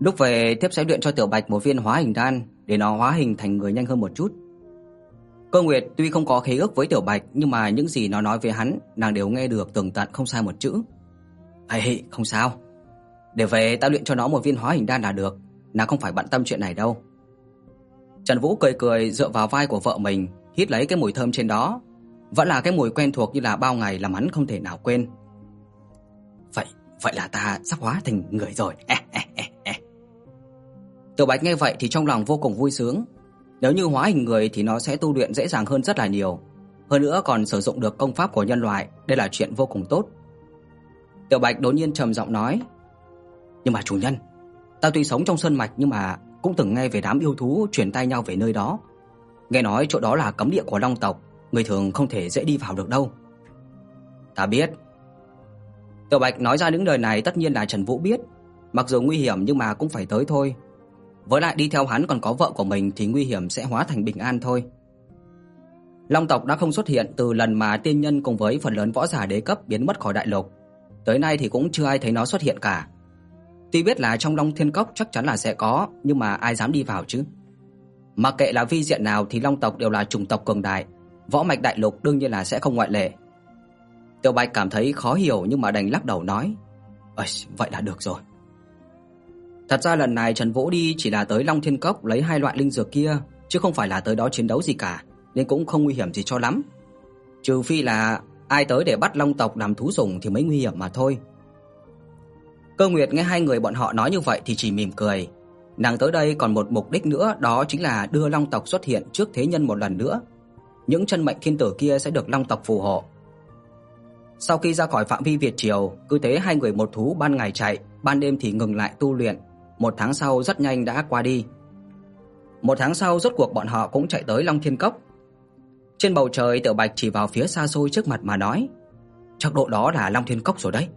Lúc về tiếp sẽ luyện cho Tiểu Bạch một viên hóa hình đan để nó hóa hình thành người nhanh hơn một chút. Cơ Nguyệt tuy không có khế ước với Tiểu Bạch, nhưng mà những gì nó nói với hắn, nàng đều nghe được tường tận không sai một chữ. "Hay, không sao. Để về ta luyện cho nó một viên hóa hình đan là được, nàng không phải bận tâm chuyện này đâu." Trần Vũ cười cười dựa vào vai của vợ mình, hít lấy cái mùi thơm trên đó, vẫn là cái mùi quen thuộc như là bao ngày làm hắn không thể nào quên. "Vậy, vậy là ta sắp hóa thành người rồi." Tiểu Bạch nghe vậy thì trong lòng vô cùng vui sướng. Nếu như hóa hình người thì nó sẽ tu luyện dễ dàng hơn rất là nhiều, hơn nữa còn sử dụng được công pháp của nhân loại, đây là chuyện vô cùng tốt. Tiểu Bạch đột nhiên trầm giọng nói: "Nhưng mà chủ nhân, ta tuy sống trong sơn mạch nhưng mà cũng từng nghe về đám yêu thú truyền tay nhau về nơi đó. Nghe nói chỗ đó là cấm địa của Long tộc, người thường không thể dễ đi vào được đâu." "Ta biết." Tiểu Bạch nói ra những lời này tất nhiên là Trần Vũ biết, mặc dù nguy hiểm nhưng mà cũng phải tới thôi. Với lại đi theo hắn còn có vợ của mình thì nguy hiểm sẽ hóa thành bình an thôi. Long tộc đã không xuất hiện từ lần mà tiên nhân cùng với phần lớn võ giả đế cấp biến mất khỏi đại lục. Tới nay thì cũng chưa ai thấy nó xuất hiện cả. Tuy biết là trong Long Thiên Cốc chắc chắn là sẽ có, nhưng mà ai dám đi vào chứ? Mặc kệ là vi diện nào thì Long tộc đều là chủng tộc cường đại, võ mạch đại lục đương nhiên là sẽ không ngoại lệ. tiêu Bạch cảm thấy khó hiểu nhưng mà đành lắc đầu nói: vậy là được rồi." Thật ra lần này Trần Vũ đi chỉ là tới Long Thiên Cốc lấy hai loại linh dược kia, chứ không phải là tới đó chiến đấu gì cả, nên cũng không nguy hiểm gì cho lắm. Trừ phi là ai tới để bắt Long tộc làm thú sủng thì mới nguy hiểm mà thôi. Cơ Nguyệt nghe hai người bọn họ nói như vậy thì chỉ mỉm cười. Nàng tới đây còn một mục đích nữa, đó chính là đưa Long tộc xuất hiện trước thế nhân một lần nữa. Những chân mệnh thiên tử kia sẽ được Long tộc phù hộ. Sau khi ra khỏi phạm vi Việt triều, cứ thế hai người một thú ban ngày chạy, ban đêm thì ngừng lại tu luyện, một tháng sau rất nhanh đã qua đi. Một tháng sau rốt cuộc bọn họ cũng chạy tới Long Thiên Cốc. Trên bầu trời Tiểu Bạch chỉ vào phía xa xôi trước mặt mà nói: "Chắc độ đó là Long Thiên Cốc rồi đấy."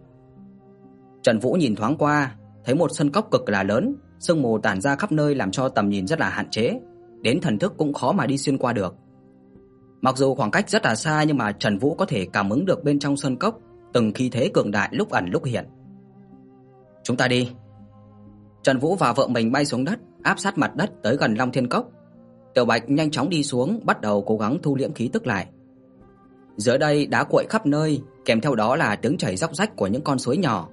Trần Vũ nhìn thoáng qua, thấy một sân cốc cực là lớn, sương mù tản ra khắp nơi làm cho tầm nhìn rất là hạn chế, đến thần thức cũng khó mà đi xuyên qua được. Mặc dù khoảng cách rất là xa nhưng mà Trần Vũ có thể cảm ứng được bên trong sân cốc từng khí thế cường đại lúc ẩn lúc hiện. "Chúng ta đi." Trần Vũ và vợ mình bay xuống đất, áp sát mặt đất tới gần Long Thiên Cốc. Tiểu Bạch nhanh chóng đi xuống, bắt đầu cố gắng thu liễm khí tức lại. Dưới đây đá cuội khắp nơi, kèm theo đó là tiếng chảy róc rách của những con suối nhỏ.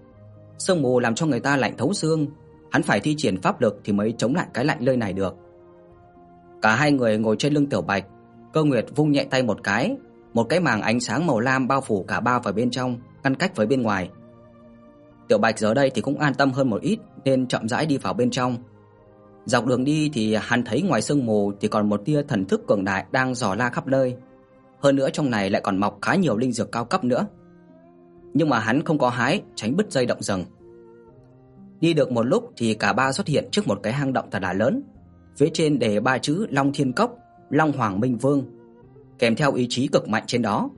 Sương mù làm cho người ta lạnh thấu xương, hắn phải thi triển pháp lực thì mới chống lại cái lạnh nơi này được. Cả hai người ngồi trên lưng Tiểu Bạch, Cơ Nguyệt vung nhẹ tay một cái, một cái màng ánh sáng màu lam bao phủ cả ba vào bên trong, ngăn cách với bên ngoài. Tiểu Bạch giờ đây thì cũng an tâm hơn một ít nên chậm rãi đi vào bên trong. Dọc đường đi thì hắn thấy ngoài sương mù thì còn một tia thần thức cường đại đang dò la khắp nơi. Hơn nữa trong này lại còn mọc khá nhiều linh dược cao cấp nữa. Nhưng mà hắn không có hái, tránh bứt dây động rừng. Đi được một lúc thì cả ba xuất hiện trước một cái hang động thật là lớn. Phía trên đề ba chữ Long Thiên Cốc, Long Hoàng Minh Vương, kèm theo ý chí cực mạnh trên đó.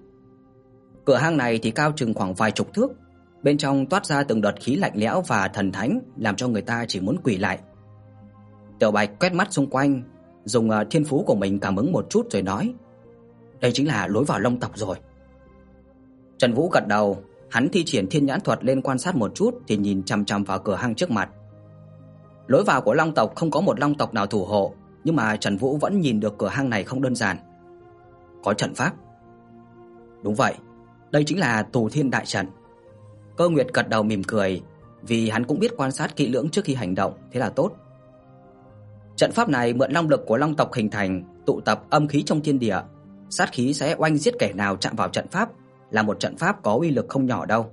Cửa hang này thì cao chừng khoảng vài chục thước, Bên trong toát ra từng đợt khí lạnh lẽo và thần thánh, làm cho người ta chỉ muốn quỳ lại. Tiểu Bạch quét mắt xung quanh, dùng ờ, thiên phú của mình cảm ứng một chút rồi nói: "Đây chính là lối vào Long tộc rồi." Trần Vũ gật đầu, hắn thi triển Thiên Nhãn thuật lên quan sát một chút thì nhìn chằm chằm vào cửa hang trước mặt. Lối vào của Long tộc không có một Long tộc nào thủ hộ, nhưng mà Trần Vũ vẫn nhìn được cửa hang này không đơn giản. Có trận pháp. Đúng vậy, đây chính là Tù Thiên đại trận. Cơ Nguyệt gật đầu mỉm cười, vì hắn cũng biết quan sát kỹ lưỡng trước khi hành động, thế là tốt. Trận pháp này mượn long lực của long tộc hình thành, tụ tập âm khí trong thiên địa, sát khí sẽ oanh giết kẻ nào chạm vào trận pháp, là một trận pháp có uy lực không nhỏ đâu.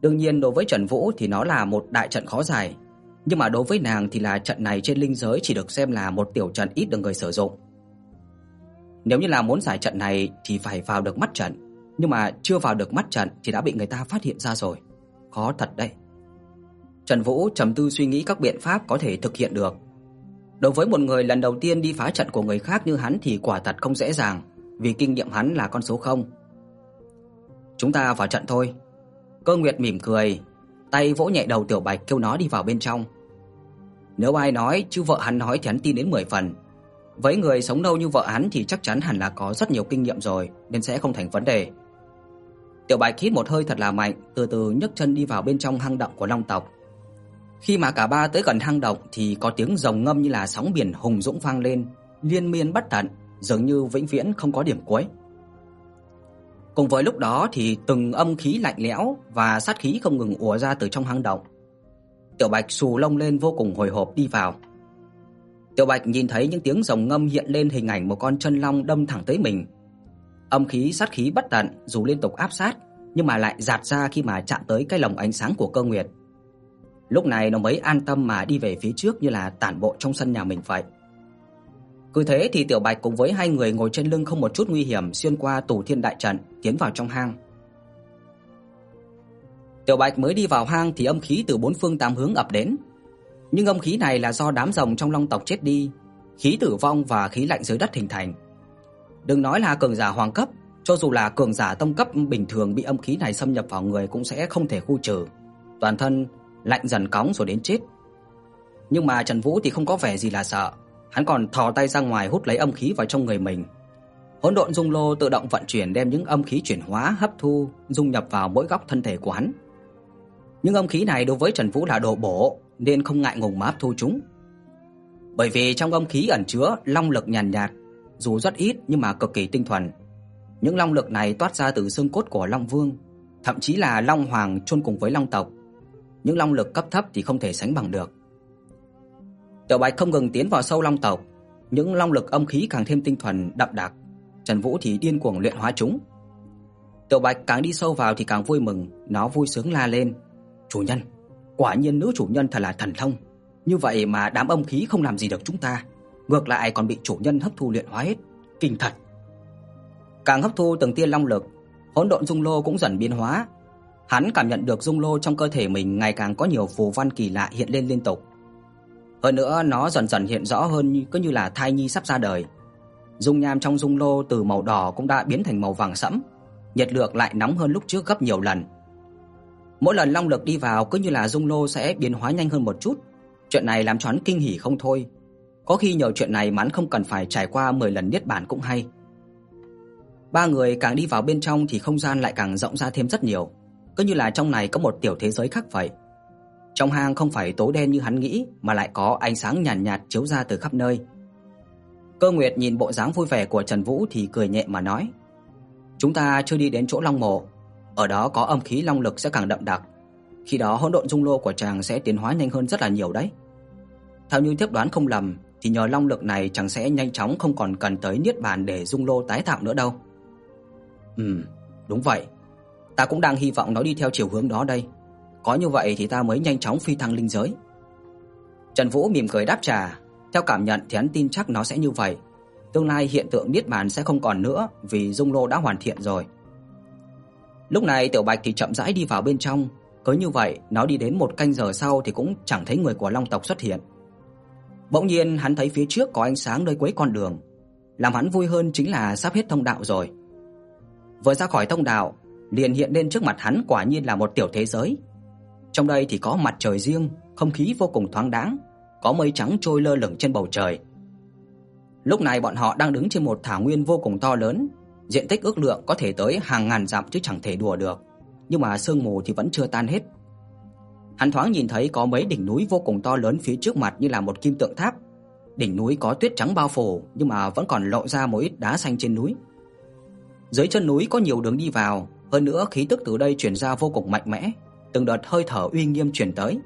Đương nhiên đối với Trần Vũ thì nó là một đại trận khó giải, nhưng mà đối với nàng thì là trận này trên linh giới chỉ được xem là một tiểu trận ít được người sử dụng. Nếu như là muốn giải trận này thì phải vào được mắt trận, nhưng mà chưa vào được mắt trận thì đã bị người ta phát hiện ra rồi. Khó thật đấy. Trần Vũ trầm tư suy nghĩ các biện pháp có thể thực hiện được. Đối với một người lần đầu tiên đi phá trận của người khác như hắn thì quả thật không dễ dàng, vì kinh nghiệm hắn là con số 0. Chúng ta vào trận thôi. Cơ Nguyệt mỉm cười, tay vỗ nhẹ đầu Tiểu Bạch kêu nó đi vào bên trong. Nếu ai nói chứ vợ hắn nói thì hắn tin đến 10 phần. Với người sống lâu như vợ hắn thì chắc chắn hẳn là có rất nhiều kinh nghiệm rồi, nên sẽ không thành vấn đề. Tiểu Bạch hít một hơi thật là mạnh, từ từ nhấc chân đi vào bên trong hang động của Long tộc. Khi mà cả ba tới gần hang động thì có tiếng rồng ngâm như là sóng biển hùng dũng vang lên, liên miên bất tận, dường như vĩnh viễn không có điểm cuối. Cùng với lúc đó thì từng âm khí lạnh lẽo và sát khí không ngừng ùa ra từ trong hang động. Tiểu Bạch xù lông lên vô cùng hồi hộp đi vào. Tiểu Bạch nhìn thấy những tiếng rồng ngâm hiện lên hình ảnh một con chân long đâm thẳng tới mình. Âm khí sát khí bất tận dù liên tục áp sát, nhưng mà lại giạt ra khi mà chạm tới cái lồng ánh sáng của Cơ Nguyệt. Lúc này nó mới an tâm mà đi về phía trước như là tản bộ trong sân nhà mình vậy. Cứ thế thì Tiểu Bạch cùng với hai người ngồi trên lưng không một chút nguy hiểm xuyên qua tù thiên đại trận, tiến vào trong hang. Tiểu Bạch mới đi vào hang thì âm khí từ bốn phương tám hướng ập đến. Nhưng âm khí này là do đám rồng trong Long tộc chết đi, khí tử vong và khí lạnh dưới đất hình thành. Đừng nói là cường giả hoàng cấp, cho dù là cường giả tông cấp bình thường bị âm khí này xâm nhập vào người cũng sẽ không thể khu trừ. Toàn thân lạnh dần cóng rồi đến chết. Nhưng mà Trần Vũ thì không có vẻ gì là sợ, hắn còn thò tay ra ngoài hút lấy âm khí vào trong người mình. Hỗn độn dung lô tự động vận chuyển đem những âm khí chuyển hóa hấp thu, dung nhập vào mỗi góc thân thể của hắn. Những âm khí này đối với Trần Vũ là đồ bổ nên không ngại ngùng mà hấp thu chúng. Bởi vì trong âm khí ẩn chứa long lực nhàn nhạt, dù rất ít nhưng mà cực kỳ tinh thuần. Những long lực này toát ra từ xương cốt của Long Vương, thậm chí là Long Hoàng chôn cùng với Long tộc. Những long lực cấp thấp thì không thể sánh bằng được. Tiểu Bạch không ngừng tiến vào sâu long tộc, những long lực âm khí càng thêm tinh thuần đậm đặc, Trần Vũ thì điên cuồng luyện hóa chúng. Tiểu Bạch càng đi sâu vào thì càng vui mừng, nó vui sướng la lên: "Chủ nhân, quả nhiên nữ chủ nhân thật là thần thông, như vậy mà đám âm khí không làm gì được chúng ta, ngược lại còn bị chủ nhân hấp thu luyện hóa hết, kinh thật." Càng hấp thu từng tia long lực, hỗn độn dung lô cũng dần biến hóa. Hắn cảm nhận được dung lô trong cơ thể mình ngày càng có nhiều phù văn kỳ lạ hiện lên liên tục. Hơn nữa nó dần dần hiện rõ hơn cứ như là thai nhi sắp ra đời. Dung nham trong dung lô từ màu đỏ cũng đã biến thành màu vàng sẫm, nhiệt lượng lại nóng hơn lúc trước gấp nhiều lần. Mỗi lần long lực đi vào cứ như là dung lô sẽ biến hóa nhanh hơn một chút. Chuyện này làm cho hắn kinh hỉ không thôi. Có khi nhờ chuyện này mà hắn không cần phải trải qua 10 lần niết bàn cũng hay. Ba người càng đi vào bên trong thì không gian lại càng rộng ra thêm rất nhiều, cứ như là trong này có một tiểu thế giới khác vậy. Trong hang không phải tối đen như hắn nghĩ, mà lại có ánh sáng nhàn nhạt, nhạt chiếu ra từ khắp nơi. Cơ Nguyệt nhìn bộ dáng vui vẻ của Trần Vũ thì cười nhẹ mà nói: "Chúng ta chưa đi đến chỗ Long mộ, ở đó có âm khí long lực sẽ càng đậm đặc, khi đó hỗn độn dung lô của chàng sẽ tiến hóa nhanh hơn rất là nhiều đấy." Theo như tiếp đoán không lầm thì nhờ long lực này chẳng sẽ nhanh chóng không còn cần tới niết bàn để dung lô tái tạo nữa đâu. Ừm, đúng vậy. Ta cũng đang hy vọng nó đi theo chiều hướng đó đây. Có như vậy thì ta mới nhanh chóng phi thăng linh giới. Trần Vũ mỉm cười đáp trả, theo cảm nhận thì hắn tin chắc nó sẽ như vậy. Tương lai hiện tượng niết bàn sẽ không còn nữa vì dung lô đã hoàn thiện rồi. Lúc này Tiểu Bạch thì chậm rãi đi vào bên trong, cứ như vậy, nó đi đến một canh giờ sau thì cũng chẳng thấy người của Long tộc xuất hiện. Bỗng nhiên hắn thấy phía trước có ánh sáng nơi cuối con đường, làm hắn vui hơn chính là sắp hết thông đạo rồi. Vừa ra khỏi thông đạo, liền hiện lên trước mặt hắn quả nhiên là một tiểu thế giới. Trong đây thì có mặt trời riêng, không khí vô cùng thoáng đãng, có mây trắng trôi lơ lửng trên bầu trời. Lúc này bọn họ đang đứng trên một thảo nguyên vô cùng to lớn, diện tích ước lượng có thể tới hàng ngàn dặm chứ chẳng thể đùa được, nhưng mà sương mù thì vẫn chưa tan hết. Hắn thoáng nhìn thấy có mấy đỉnh núi vô cùng to lớn phía trước mặt như là một kim tượng tháp. Đỉnh núi có tuyết trắng bao phủ, nhưng mà vẫn còn lộ ra một ít đá xanh trên núi. Dưới chân núi có nhiều đường đi vào, hơn nữa khí tức từ đây truyền ra vô cùng mạnh mẽ, từng đợt hơi thở uy nghiêm truyền tới.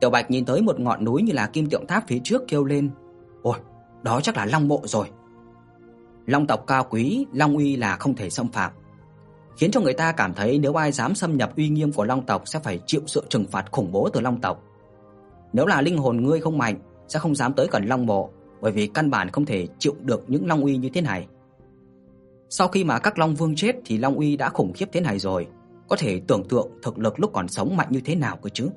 Tiểu Bạch nhìn tới một ngọn núi như là kim tượng tháp phía trước kêu lên: "Ôi, đó chắc là Long mộ rồi." Long tộc cao quý, Long uy là không thể xâm phạm, khiến cho người ta cảm thấy nếu ai dám xâm nhập uy nghiêm của Long tộc sẽ phải chịu sự trừng phạt khủng bố từ Long tộc. Nếu là linh hồn ngươi không mạnh, sẽ không dám tới gần Long mộ, bởi vì căn bản không thể chịu được những Long uy như thế này. Sau khi mà các Long Vương chết thì Long uy đã khủng khiếp thế này rồi, có thể tưởng tượng thực lực lúc còn sống mạnh như thế nào cơ chứ.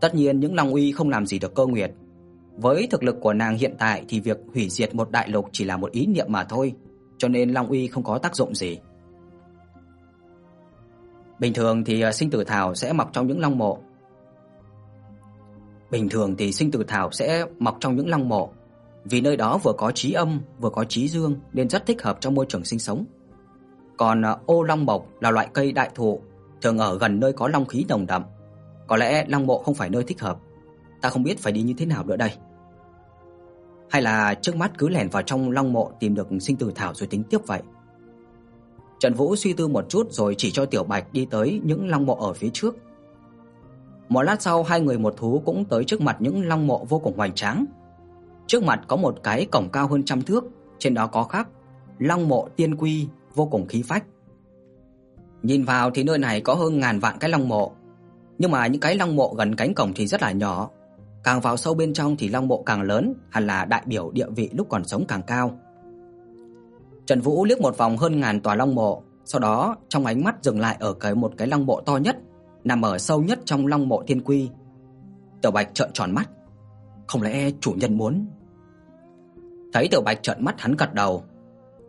Tất nhiên những Long uy không làm gì được Cơ Nguyệt. Với thực lực của nàng hiện tại thì việc hủy diệt một đại lục chỉ là một ý niệm mà thôi, cho nên Long uy không có tác dụng gì. Bình thường thì ờ, sinh tử thảo sẽ mọc trong những long mộ. Bình thường thì sinh tử thảo sẽ mọc trong những long mộ, vì nơi đó vừa có trí âm, vừa có trí dương nên rất thích hợp trong môi trường sinh sống. Còn ờ, ô long mộc là loại cây đại thụ, thường ở gần nơi có long khí nồng đậm. Có lẽ Long mộ không phải nơi thích hợp. Ta không biết phải đi như thế nào nữa đây. Hay là trước mắt cứ lẻn vào trong Long mộ tìm được sinh tử thảo rồi tính tiếp vậy. Trần Vũ suy tư một chút rồi chỉ cho Tiểu Bạch đi tới những long mộ ở phía trước. Một lát sau hai người một thú cũng tới trước mặt những long mộ vô cùng hoành tráng. Trước mặt có một cái cổng cao hơn trăm thước, trên đó có khắc Long mộ tiên quy vô cùng khí phách. Nhìn vào thì nơi này có hơn ngàn vạn cái long mộ, nhưng mà những cái long mộ gần cánh cổng thì rất là nhỏ, càng vào sâu bên trong thì long mộ càng lớn, hẳn là đại biểu địa vị lúc còn sống càng cao. Trần Vũ liếc một vòng hơn ngàn tòa long mộ, sau đó trong ánh mắt dừng lại ở cái một cái long mộ to nhất, nằm ở sâu nhất trong long mộ thiên quy. Tiểu Bạch trợn tròn mắt, không lẽ chủ nhân muốn? Thấy Tiểu Bạch trợn mắt hắn gật đầu.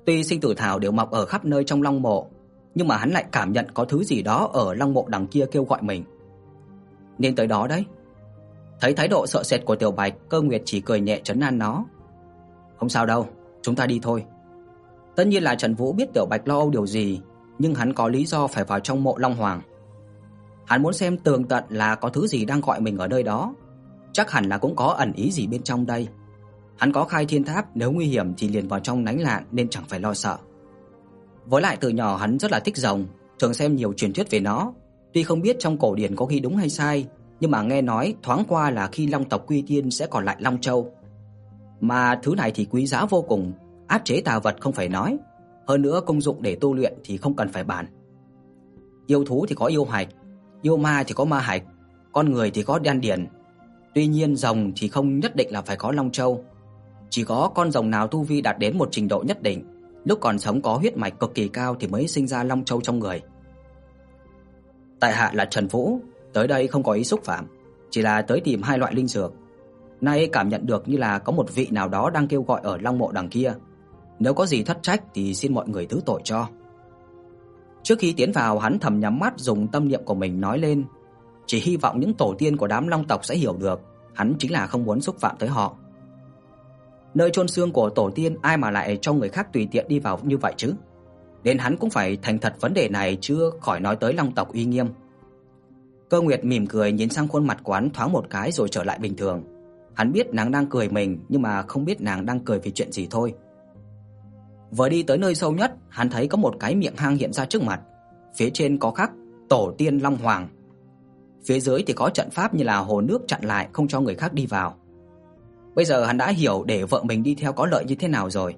Tuy sinh tử thảo đều mọc ở khắp nơi trong long mộ, nhưng mà hắn lại cảm nhận có thứ gì đó ở long mộ đằng kia kêu gọi mình. Nên tới đó đấy. Thấy thái độ sợ sệt của Tiểu Bạch, Cơ Nguyệt chỉ cười nhẹ trấn an nó. Không sao đâu, chúng ta đi thôi. Tất nhiên là Trần Vũ biết Tiểu Bạch lo âu điều gì, nhưng hắn có lý do phải vào trong mộ Long Hoàng. Hắn muốn xem tường tận là có thứ gì đang gọi mình ở nơi đó, chắc hẳn là cũng có ẩn ý gì bên trong đây. Hắn có khai thiên tháp, nếu nguy hiểm thì liền vào trong nánh lạn nên chẳng phải lo sợ. Với lại từ nhỏ hắn rất là thích rồng, thường xem nhiều truyền thuyết về nó, tuy không biết trong cổ điển có ghi đúng hay sai, nhưng mà nghe nói thoáng qua là khi Long tộc quy tiên sẽ còn lại Long Châu. Mà thứ này thì quý giá vô cùng, áp chế tà vật không phải nói, hơn nữa công dụng để tu luyện thì không cần phải bàn. Yêu thú thì có yêu hạch, yêu ma thì có ma hạch, con người thì có đan điền. Tuy nhiên rồng thì không nhất định là phải có long châu. Chỉ có con rồng nào tu vi đạt đến một trình độ nhất định, lúc còn sống có huyết mạch cực kỳ cao thì mới sinh ra long châu trong người. Tại hạ là Trần Vũ, tới đây không có ý xúc phạm, chỉ là tới tìm hai loại linh dược. Nay cảm nhận được như là có một vị nào đó đang kêu gọi ở Long mộ đằng kia, nếu có gì thất trách thì xin mọi người thứ tội cho. Trước khi tiến vào, hắn thầm nhắm mắt dùng tâm niệm của mình nói lên, chỉ hy vọng những tổ tiên của đám Long tộc sẽ hiểu được, hắn chính là không muốn xúc phạm tới họ. Nơi chôn xương của tổ tiên ai mà lại cho người khác tùy tiện đi vào như vậy chứ? Nên hắn cũng phải thành thật vấn đề này chứ khỏi nói tới Long tộc uy nghiêm. Cơ Nguyệt mỉm cười nhìn sang khuôn mặt quán thoáng một cái rồi trở lại bình thường. Hắn biết nàng đang cười mình nhưng mà không biết nàng đang cười vì chuyện gì thôi. Vừa đi tới nơi sâu nhất, hắn thấy có một cái miệng hang hiện ra trước mặt. Phía trên có khắc Tổ tiên Long Hoàng. Phía dưới thì có trận pháp như là hồ nước chặn lại không cho người khác đi vào. Bây giờ hắn đã hiểu để vợ mình đi theo có lợi như thế nào rồi.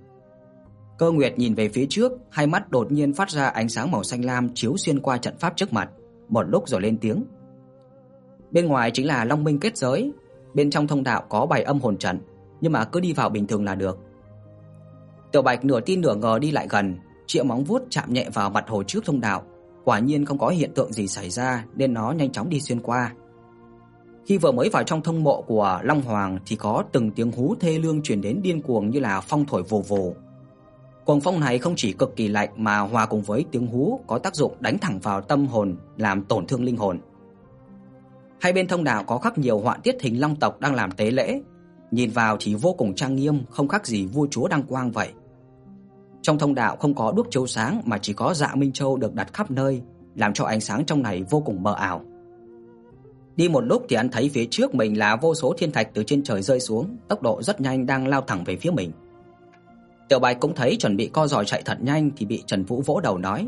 Cơ Nguyệt nhìn về phía trước, hai mắt đột nhiên phát ra ánh sáng màu xanh lam chiếu xuyên qua trận pháp trước mặt, một lúc rồi lên tiếng. Bên ngoài chính là Long Minh kết giới, bên trong thông đạo có bài âm hồn trận, nhưng mà cứ đi vào bình thường là được. Tiểu Bạch nửa tin nửa ngờ đi lại gần, chĩa móng vuốt chạm nhẹ vào mặt hồ trước thông đạo, quả nhiên không có hiện tượng gì xảy ra nên nó nhanh chóng đi xuyên qua. Khi vừa mới vào trong thông mộ của Long Hoàng thì có từng tiếng hú thê lương truyền đến điên cuồng như là phong thổi vù vù. Cuồng phong này không chỉ cực kỳ lạnh mà hòa cùng với tiếng hú có tác dụng đánh thẳng vào tâm hồn, làm tổn thương linh hồn. Hai bên thông đạo có khắc nhiều họa tiết hình long tộc đang làm tế lễ, nhìn vào thì vô cùng trang nghiêm, không khác gì vua chúa đăng quang vậy. Trong thông đạo không có đuốc chiếu sáng mà chỉ có dạ minh châu được đặt khắp nơi, làm cho ánh sáng trong này vô cùng mờ ảo. Đi một lúc thì anh thấy phía trước mình là vô số thiên thạch từ trên trời rơi xuống, tốc độ rất nhanh đang lao thẳng về phía mình. Tiểu Bạch cũng thấy chuẩn bị co giò chạy thật nhanh thì bị Trần Vũ vỗ đầu nói: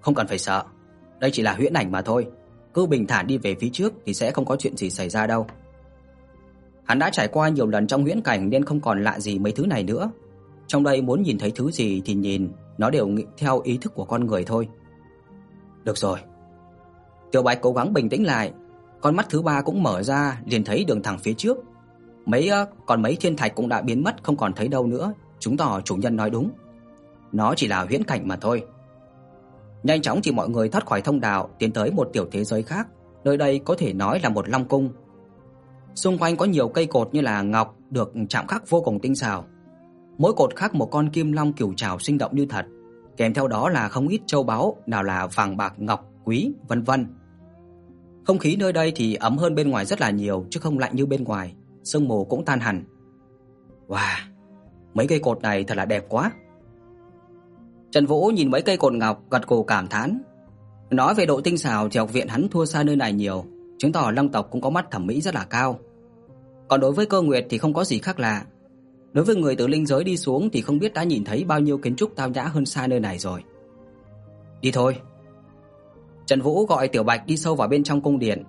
"Không cần phải sợ, đây chỉ là huyễn ảnh mà thôi, cứ bình thản đi về phía trước thì sẽ không có chuyện gì xảy ra đâu." Hắn đã trải qua nhiều lần trong huyễn cảnh nên không còn lạ gì mấy thứ này nữa, trong đây muốn nhìn thấy thứ gì thì nhìn, nó đều nghĩ theo ý thức của con người thôi. Được rồi. Tiểu Bạch cố gắng bình tĩnh lại, con mắt thứ ba cũng mở ra, liền thấy đường thẳng phía trước. Mấy còn mấy thiên thạch cũng đã biến mất không còn thấy đâu nữa, chứng tỏ chủ nhân nói đúng. Nó chỉ là huyễn cảnh mà thôi. Nhanh chóng thì mọi người thoát khỏi thông đạo, tiến tới một tiểu thế giới khác, nơi đây có thể nói là một long cung. Xung quanh có nhiều cây cột như là ngọc được chạm khắc vô cùng tinh xảo mỗi cột khắc một con kim long cửu trảo sinh động như thật, kèm theo đó là không ít châu báu, nào là vàng bạc ngọc quý, vân vân. Không khí nơi đây thì ấm hơn bên ngoài rất là nhiều chứ không lạnh như bên ngoài, sương mù cũng tan hẳn. Wow, mấy cây cột này thật là đẹp quá. Trần Vũ nhìn mấy cây cột ngọc gật gù cảm thán. Nói về độ tinh xảo thì học viện hắn thua xa nơi này nhiều, chứng tỏ Long tộc cũng có mắt thẩm mỹ rất là cao. Còn đối với Cơ Nguyệt thì không có gì khác lạ. Đối với người từ linh giới đi xuống thì không biết đã nhìn thấy bao nhiêu kiến trúc tao nhã hơn xa nơi này rồi. Đi thôi. Trần Vũ gọi Tiểu Bạch đi sâu vào bên trong cung điện,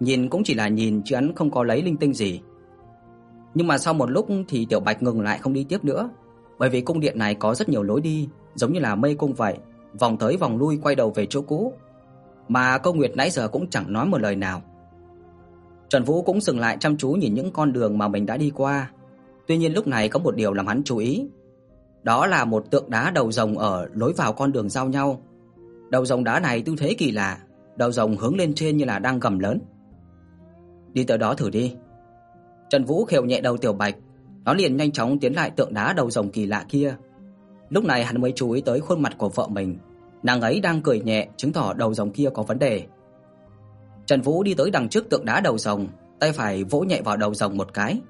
nhìn cũng chỉ là nhìn chứ hắn không có lấy linh tinh gì. Nhưng mà sau một lúc thì Tiểu Bạch ngừng lại không đi tiếp nữa, bởi vì cung điện này có rất nhiều lối đi, giống như là mây cung vậy, vòng tới vòng lui quay đầu về chỗ cũ. Mà Câu Nguyệt nãy giờ cũng chẳng nói một lời nào. Trần Vũ cũng dừng lại chăm chú nhìn những con đường mà mình đã đi qua. Tuy nhiên lúc này có một điều làm hắn chú ý, đó là một tượng đá đầu rồng ở lối vào con đường giao nhau. Đầu rồng đá này tư thế kỳ lạ, đầu rồng hướng lên trên như là đang gầm lớn. Đi tới đó thử đi. Trần Vũ khều nhẹ đầu Tiểu Bạch, nó liền nhanh chóng tiến lại tượng đá đầu rồng kỳ lạ kia. Lúc này hắn mới chú ý tới khuôn mặt của vợ mình, nàng ấy đang cười nhẹ, chứng tỏ đầu rồng kia có vấn đề. Trần Vũ đi tới đằng trước tượng đá đầu rồng, tay phải vỗ nhẹ vào đầu rồng một cái.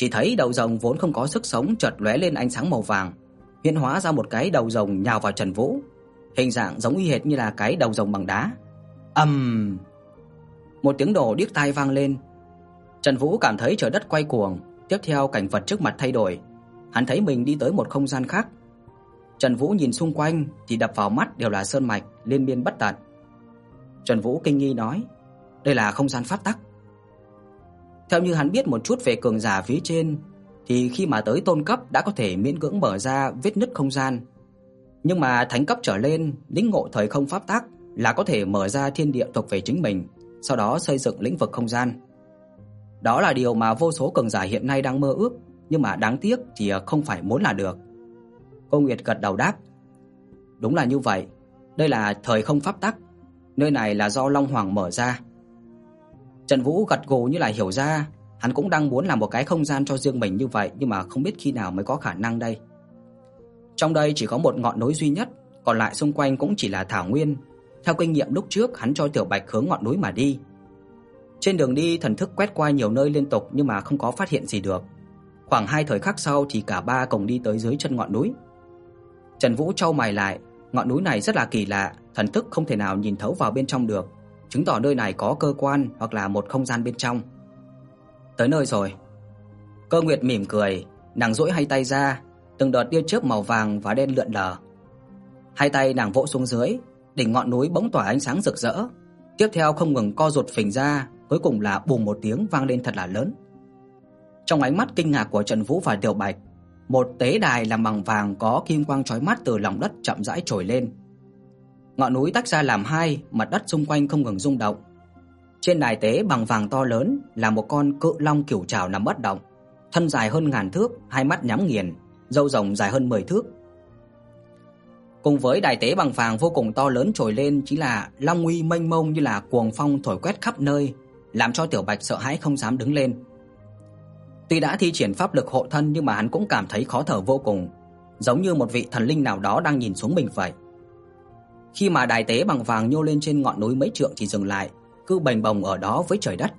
Chỉ thấy đầu rồng vốn không có sức sống chợt lóe lên ánh sáng màu vàng, hiện hóa ra một cái đầu rồng nhào vào Trần Vũ, hình dạng giống y hệt như là cái đầu rồng bằng đá. Ầm! Một tiếng đổ điếc tai vang lên. Trần Vũ cảm thấy trời đất quay cuồng, tiếp theo cảnh vật trước mặt thay đổi. Hắn thấy mình đi tới một không gian khác. Trần Vũ nhìn xung quanh thì đập vào mắt đều là sơn mạch liên miên bất tận. Trần Vũ kinh nghi nói: "Đây là không gian pháp tắc." Theo như hắn biết một chút về cường giả phía trên thì khi mà tới tôn cấp đã có thể miễn cưỡng mở ra vết nứt không gian. Nhưng mà thánh cấp trở lên, lĩnh ngộ thời không pháp tắc là có thể mở ra thiên địa thuộc về chính mình, sau đó xây dựng lĩnh vực không gian. Đó là điều mà vô số cường giả hiện nay đang mơ ước, nhưng mà đáng tiếc thì không phải muốn là được. Cô Nguyệt gật đầu đáp. Đúng là như vậy, đây là thời không pháp tắc, nơi này là do Long Hoàng mở ra. Trần Vũ gật gù như là hiểu ra, hắn cũng đang muốn làm một cái không gian cho riêng mình như vậy nhưng mà không biết khi nào mới có khả năng đây. Trong đây chỉ có một ngọn núi duy nhất, còn lại xung quanh cũng chỉ là thảo nguyên. Theo kinh nghiệm lúc trước, hắn cho Tiểu Bạch hướng ngọn núi mà đi. Trên đường đi, thần thức quét qua nhiều nơi liên tục nhưng mà không có phát hiện gì được. Khoảng 2 thời khắc sau thì cả ba cùng đi tới dưới chân ngọn núi. Trần Vũ chau mày lại, ngọn núi này rất là kỳ lạ, thần thức không thể nào nhìn thấu vào bên trong được, chứng tỏ nơi này có cơ quan hoặc là một không gian bên trong. Tới nơi rồi. Cơ Nguyệt mỉm cười, nàng duỗi hai tay ra, từng đợt tia chớp màu vàng và đen lượn lờ. Hai tay nàng vỗ xuống dưới, đỉnh ngọn núi bỗng tỏa ánh sáng rực rỡ, tiếp theo không ngừng co rụt phình ra, cuối cùng là bùng một tiếng vang lên thật là lớn. Trong ánh mắt kinh ngạc của Trần Vũ và Tiểu Bạch, một tế đài làm bằng vàng có kim quang chói mắt từ lòng đất chậm rãi trồi lên. Ngọn núi tách ra làm hai, mặt đất xung quanh không ngừng rung động. Trên đài tế bằng vàng to lớn là một con cự long cửu trảo nằm bất động, thân dài hơn ngàn thước, hai mắt nhắm nghiền, râu rồng dài hơn 10 thước. Cùng với đài tế bằng vàng vô cùng to lớn trồi lên chính là long uy mênh mông như là cuồng phong thổi quét khắp nơi, làm cho Tiểu Bạch sợ hãi không dám đứng lên. Tuy đã thi triển pháp lực hộ thân nhưng mà hắn cũng cảm thấy khó thở vô cùng, giống như một vị thần linh nào đó đang nhìn xuống mình vậy. Khi mà đài tế bằng vàng nhô lên trên ngọn núi mấy trượng thì dừng lại, cứ bềnh bồng ở đó với trời đất.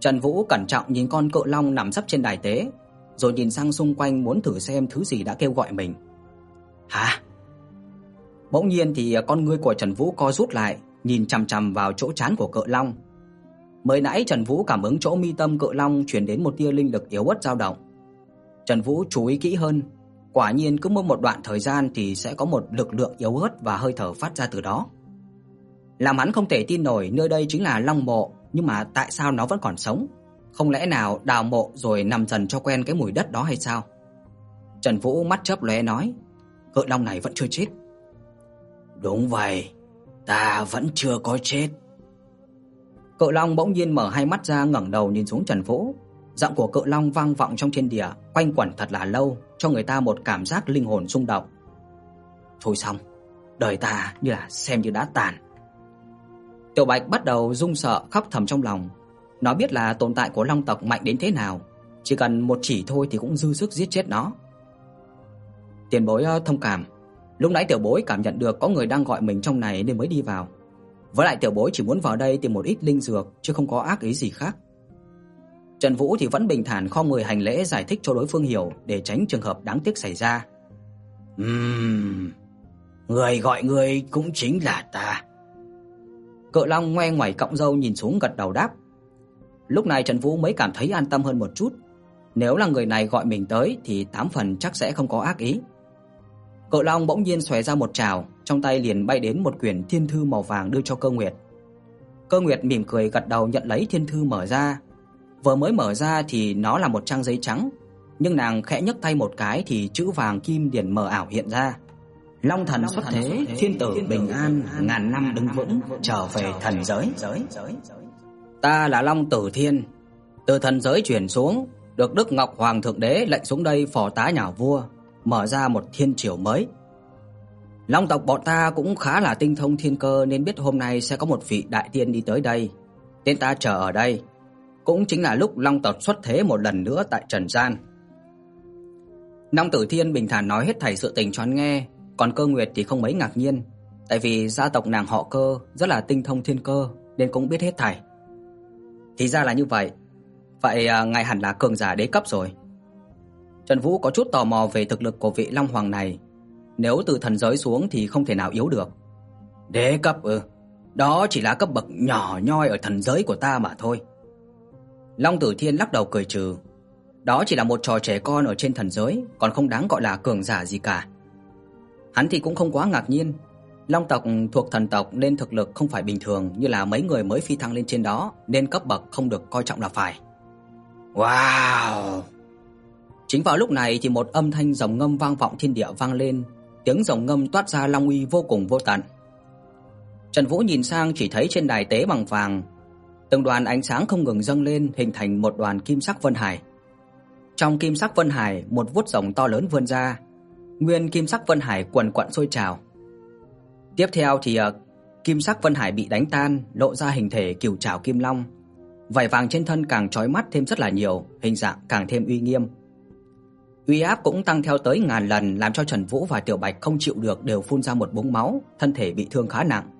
Trần Vũ cẩn trọng nhìn con cự long nằm sấp trên đài tế, rồi nhìn sang xung quanh muốn thử xem thứ gì đã kêu gọi mình. "Hả?" Bỗng nhiên thì con ngươi của Trần Vũ co rút lại, nhìn chằm chằm vào chỗ trán của cự long. Mới nãy Trần Vũ cảm ứng chỗ mi tâm cự long truyền đến một tia linh lực yếu ớt dao động. Trần Vũ chú ý kỹ hơn, quả nhiên cứ mỗi một đoạn thời gian thì sẽ có một lực lượng yếu ớt và hơi thở phát ra từ đó. Làm hắn không thể tin nổi nơi đây chính là Long mộ, nhưng mà tại sao nó vẫn còn sống? Không lẽ nào đào mộ rồi nằm dần cho quen cái mùi đất đó hay sao? Trần Vũ mắt chớp lóe nói, cự long này vẫn chưa chết. Đúng vậy, ta vẫn chưa có chết. Cự long bỗng nhiên mở hai mắt ra ngẩng đầu nhìn xuống Trần Vũ, giọng của cự long vang vọng trong thiên địa, quanh quẩn thật là lâu, cho người ta một cảm giác linh hồn rung động. Thôi xong, đời ta như là xem như đã tàn. Tiểu Bạch bắt đầu run sợ khóc thầm trong lòng. Nó biết là tồn tại của long tộc mạnh đến thế nào, chỉ cần một chỉ thôi thì cũng dư sức giết chết nó. Tiền bối ờ, thông cảm, lúc nãy tiểu bối cảm nhận được có người đang gọi mình trong này nên mới đi vào. Với lại tiểu bối chỉ muốn vào đây tìm một ít linh dược chứ không có ác ý gì khác. Trần Vũ thì vẫn bình thản khom người hành lễ giải thích cho đối phương hiểu để tránh trường hợp đáng tiếc xảy ra. Ừm, người gọi người cũng chính là ta. Cự Long ngoe ngoải cọng râu nhìn xuống gật đầu đáp. Lúc này Trần Vũ mới cảm thấy an tâm hơn một chút. Nếu là người này gọi mình tới thì tám phần chắc sẽ không có ác ý. Cự Long bỗng nhiên xòe ra một trảo, trong tay liền bay đến một quyển thiên thư màu vàng đưa cho Cơ Nguyệt. Cơ Nguyệt mỉm cười gật đầu nhận lấy thiên thư mở ra. Vừa mới mở ra thì nó là một trang giấy trắng, nhưng nàng khẽ nhấc tay một cái thì chữ vàng kim điển mờ ảo hiện ra. Long thần xuất thế, thiên tử bình an, ngàn năm đứng vững, trở về thần giới. Ta là Long Tử Thiên, từ thần giới chuyển xuống, được Đức Ngọc Hoàng thượng đế lệnh xuống đây phò tá nhà vua, mở ra một thiên triều mới. Long tộc bọn ta cũng khá là tinh thông thiên cơ nên biết hôm nay sẽ có một vị đại tiên đi tới đây. Nên ta chờ ở đây, cũng chính là lúc Long tộc xuất thế một lần nữa tại trần gian. Long Tử Thiên bình thản nói hết thảy sự tình cho hắn nghe, còn Cơ Nguyệt thì không mấy ngạc nhiên, tại vì gia tộc nàng họ Cơ rất là tinh thông thiên cơ nên cũng biết hết thảy. Thì ra là như vậy. Vậy à, ngài hẳn là cường giả đế cấp rồi. Trần Vũ có chút tò mò về thực lực của vị Long Hoàng này, nếu từ thần giới xuống thì không thể nào yếu được. Đế cấp ư? Đó chỉ là cấp bậc nhỏ nhoi ở thần giới của ta mà thôi. Long Tử Thiên lắc đầu cười trừ. Đó chỉ là một trò trẻ con ở trên thần giới, còn không đáng gọi là cường giả gì cả. Hắn thì cũng không quá ngạc nhiên, Long tộc thuộc thần tộc nên thực lực không phải bình thường như là mấy người mới phi thăng lên trên đó, nên cấp bậc không được coi trọng là phải. Wow! Chính vào lúc này thì một âm thanh rồng ngâm vang vọng thiên địa vang lên, tiếng rồng ngâm toát ra long uy vô cùng vô tận. Trần Vũ nhìn sang chỉ thấy trên đài tế bằng vàng, từng đoàn ánh sáng không ngừng dâng lên hình thành một đoàn kim sắc vân hải. Trong kim sắc vân hải, một vuốt rồng to lớn vươn ra, nguyên kim sắc vân hải quần quật sôi trào. Tiếp theo thì ờ, kim sắc vân hải bị đánh tan, lộ ra hình thể cửu trảo kim long. Vảy vàng trên thân càng chói mắt thêm rất là nhiều, hình dạng càng thêm uy nghiêm. Uy áp cũng tăng theo tới ngàn lần, làm cho Trần Vũ và Tiểu Bạch không chịu được đều phun ra một búng máu, thân thể bị thương khá nặng.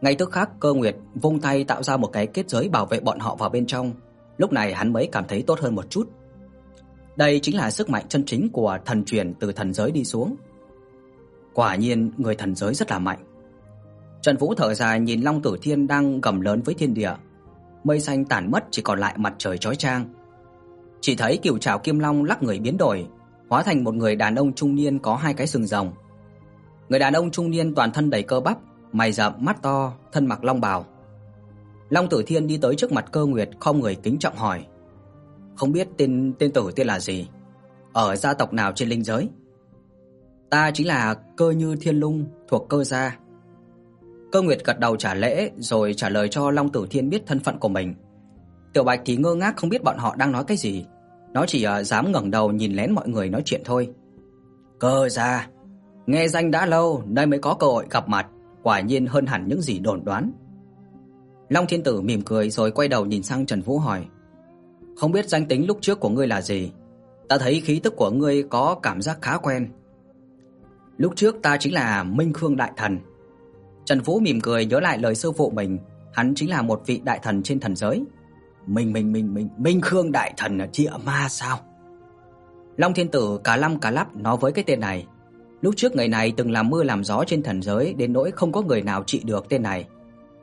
Ngay tức khắc, Cơ Nguyệt vung tay tạo ra một cái kết giới bảo vệ bọn họ vào bên trong. Lúc này hắn mới cảm thấy tốt hơn một chút. Đây chính là sức mạnh chân chính của thần truyền từ thần giới đi xuống. Quả nhiên người thần giới rất là mạnh. Trần Vũ thở dài nhìn Long Tử Thiên đang gầm lớn với thiên địa. Mây xanh tản mất chỉ còn lại mặt trời chói chang. Chỉ thấy Cửu Trảo Kim Long lắc người biến đổi, hóa thành một người đàn ông trung niên có hai cái sừng rồng. Người đàn ông trung niên toàn thân đầy cơ bắp, mày rậm, mắt to, thân mặc long bào. Long Tử Thiên đi tới trước mặt Cơ Nguyệt, không người kính trọng hỏi: "Không biết tên tên tử tên là gì? Ở gia tộc nào trên linh giới?" Ta chính là Cơ Như Thiên Lung thuộc Cơ gia. Cơ Nguyệt gật đầu trả lễ rồi trả lời cho Long Tử Thiên biết thân phận của mình. Tiểu Bạch thì ngơ ngác không biết bọn họ đang nói cái gì, nó chỉ uh, dám ngẩng đầu nhìn lén mọi người nói chuyện thôi. Cơ gia, nghe danh đã lâu, nay mới có cơ hội gặp mặt, quả nhiên hơn hẳn những gì đồn đoán. Long Thiên Tử mỉm cười rồi quay đầu nhìn sang Trần Vũ hỏi: "Không biết danh tính lúc trước của ngươi là gì? Ta thấy khí tức của ngươi có cảm giác khá quen." Lúc trước ta chính là Minh Khương đại thần. Trần Vũ mỉm cười nhớ lại lời sư phụ mình, hắn chính là một vị đại thần trên thần giới. Minh Minh Minh Minh Minh Khương đại thần ở địa ma sao? Long Thiên Tử cả lăm cả lắp nói với cái tên này. Lúc trước người này từng làm mưa làm gió trên thần giới đến nỗi không có người nào trị được tên này.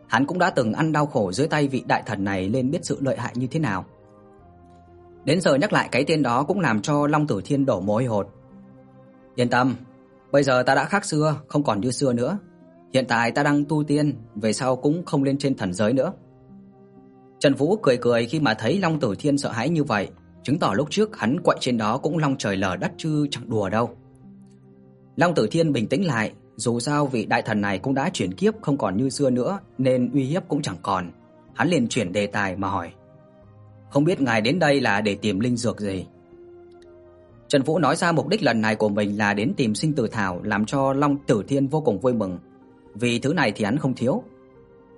Hắn cũng đã từng ăn đau khổ dưới tay vị đại thần này nên biết sự lợi hại như thế nào. Đến giờ nhắc lại cái tên đó cũng làm cho Long Tử Thiên đổ mồ hôi hột. Yên tâm, Bây giờ ta đã khác xưa, không còn như xưa nữa. Hiện tại ta đang tu tiên, về sau cũng không lên trên thần giới nữa." Trần Vũ cười cười khi mà thấy Long Tử Thiên sợ hãi như vậy, chứng tỏ lúc trước hắn quậy trên đó cũng long trời lở đất chứ chẳng đùa đâu. Long Tử Thiên bình tĩnh lại, dù sao vị đại thần này cũng đã chuyển kiếp không còn như xưa nữa nên uy hiếp cũng chẳng còn. Hắn liền chuyển đề tài mà hỏi: "Không biết ngài đến đây là để tìm linh dược gì?" Trần Vũ nói ra mục đích lần này của mình là đến tìm sinh tử thảo, làm cho Long Tử Thiên vô cùng vui mừng, vì thứ này thì hắn không thiếu.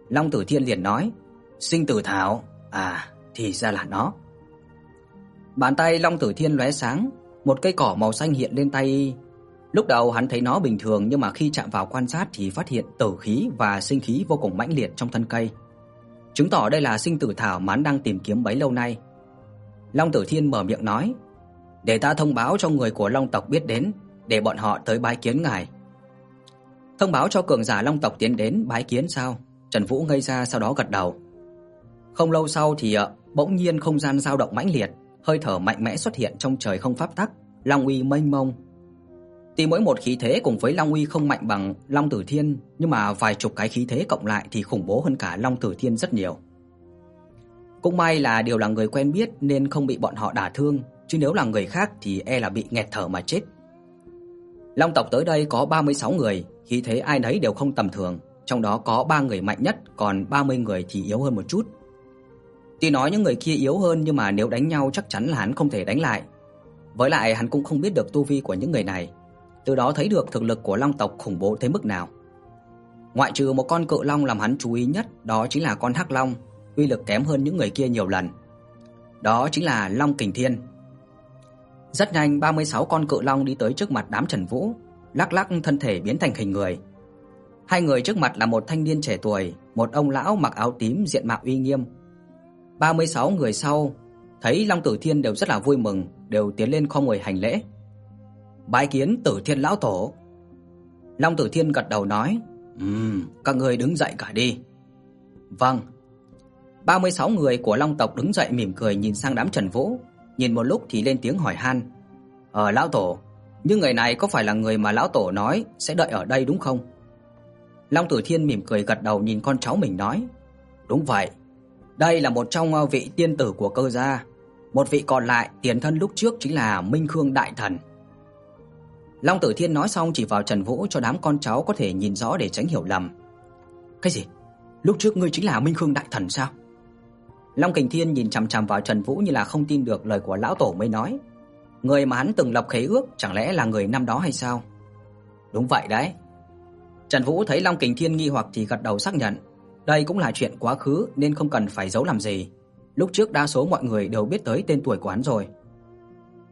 Long Tử Thiên liền nói: "Sinh tử thảo? À, thì ra là nó." Bàn tay Long Tử Thiên lóe sáng, một cây cỏ màu xanh hiện lên tay. Lúc đầu hắn thấy nó bình thường nhưng mà khi chạm vào quan sát thì phát hiện tử khí và sinh khí vô cùng mãnh liệt trong thân cây. Chứng tỏ đây là sinh tử thảo mà hắn đang tìm kiếm bấy lâu nay. Long Tử Thiên mở miệng nói: để ta thông báo cho người của Long tộc biết đến, để bọn họ tới bái kiến ngài." Thông báo cho cường giả Long tộc tiến đến bái kiến sao? Trần Vũ ngây ra sau đó gật đầu. Không lâu sau thì ờ, bỗng nhiên không gian dao động mãnh liệt, hơi thở mạnh mẽ xuất hiện trong trời không pháp tắc, long uy mênh mông. Tuy mỗi một khí thế cùng với long uy không mạnh bằng Long Tử Thiên, nhưng mà vài chục cái khí thế cộng lại thì khủng bố hơn cả Long Tử Thiên rất nhiều. Cũng may là đều là người quen biết nên không bị bọn họ đả thương, chứ nếu là người khác thì e là bị nghẹt thở mà chết. Long tộc tới đây có 36 người, khí thế ai nấy đều không tầm thường, trong đó có 3 người mạnh nhất, còn 30 người thì yếu hơn một chút. Tuy nói những người kia yếu hơn nhưng mà nếu đánh nhau chắc chắn là hắn không thể đánh lại. Với lại hắn cũng không biết được tu vi của những người này, từ đó thấy được thực lực của Long tộc khủng bố tới mức nào. Ngoại trừ một con cự long làm hắn chú ý nhất, đó chính là con hắc long, uy lực kém hơn những người kia nhiều lần. Đó chính là Long Kình Thiên. Rất nhanh 36 con cự long đi tới trước mặt đám Trần Vũ, lắc lắc thân thể biến thành hình người. Hai người trước mặt là một thanh niên trẻ tuổi, một ông lão mặc áo tím diện mạo uy nghiêm. 36 người sau thấy Long Tử Thiên đều rất là vui mừng, đều tiến lên khom người hành lễ. Bái kiến Tử Thiên lão tổ. Long Tử Thiên gật đầu nói: "Ừm, các ngươi đứng dậy cả đi." "Vâng." 36 người của Long tộc đứng dậy mỉm cười nhìn sang đám Trần Vũ, nhìn một lúc thì lên tiếng hỏi han. "Ờ lão tổ, những người này có phải là người mà lão tổ nói sẽ đợi ở đây đúng không?" Long Tử Thiên mỉm cười gật đầu nhìn con cháu mình nói: "Đúng vậy. Đây là một trong ờ, vị tiên tử của cơ gia, một vị còn lại tiền thân lúc trước chính là Minh Khương đại thần." Long Tử Thiên nói xong chỉ vào Trần Vũ cho đám con cháu có thể nhìn rõ để tránh hiểu lầm. "Cái gì? Lúc trước ngươi chính là Minh Khương đại thần sao?" Long Kình Thiên nhìn chằm chằm vào Trần Vũ như là không tin được lời của lão tổ mới nói. Người mà hắn từng lập khế ước chẳng lẽ là người năm đó hay sao? Đúng vậy đấy. Trần Vũ thấy Long Kình Thiên nghi hoặc thì gật đầu xác nhận, đây cũng là chuyện quá khứ nên không cần phải giấu làm gì. Lúc trước đa số mọi người đều biết tới tên tuổi của hắn rồi.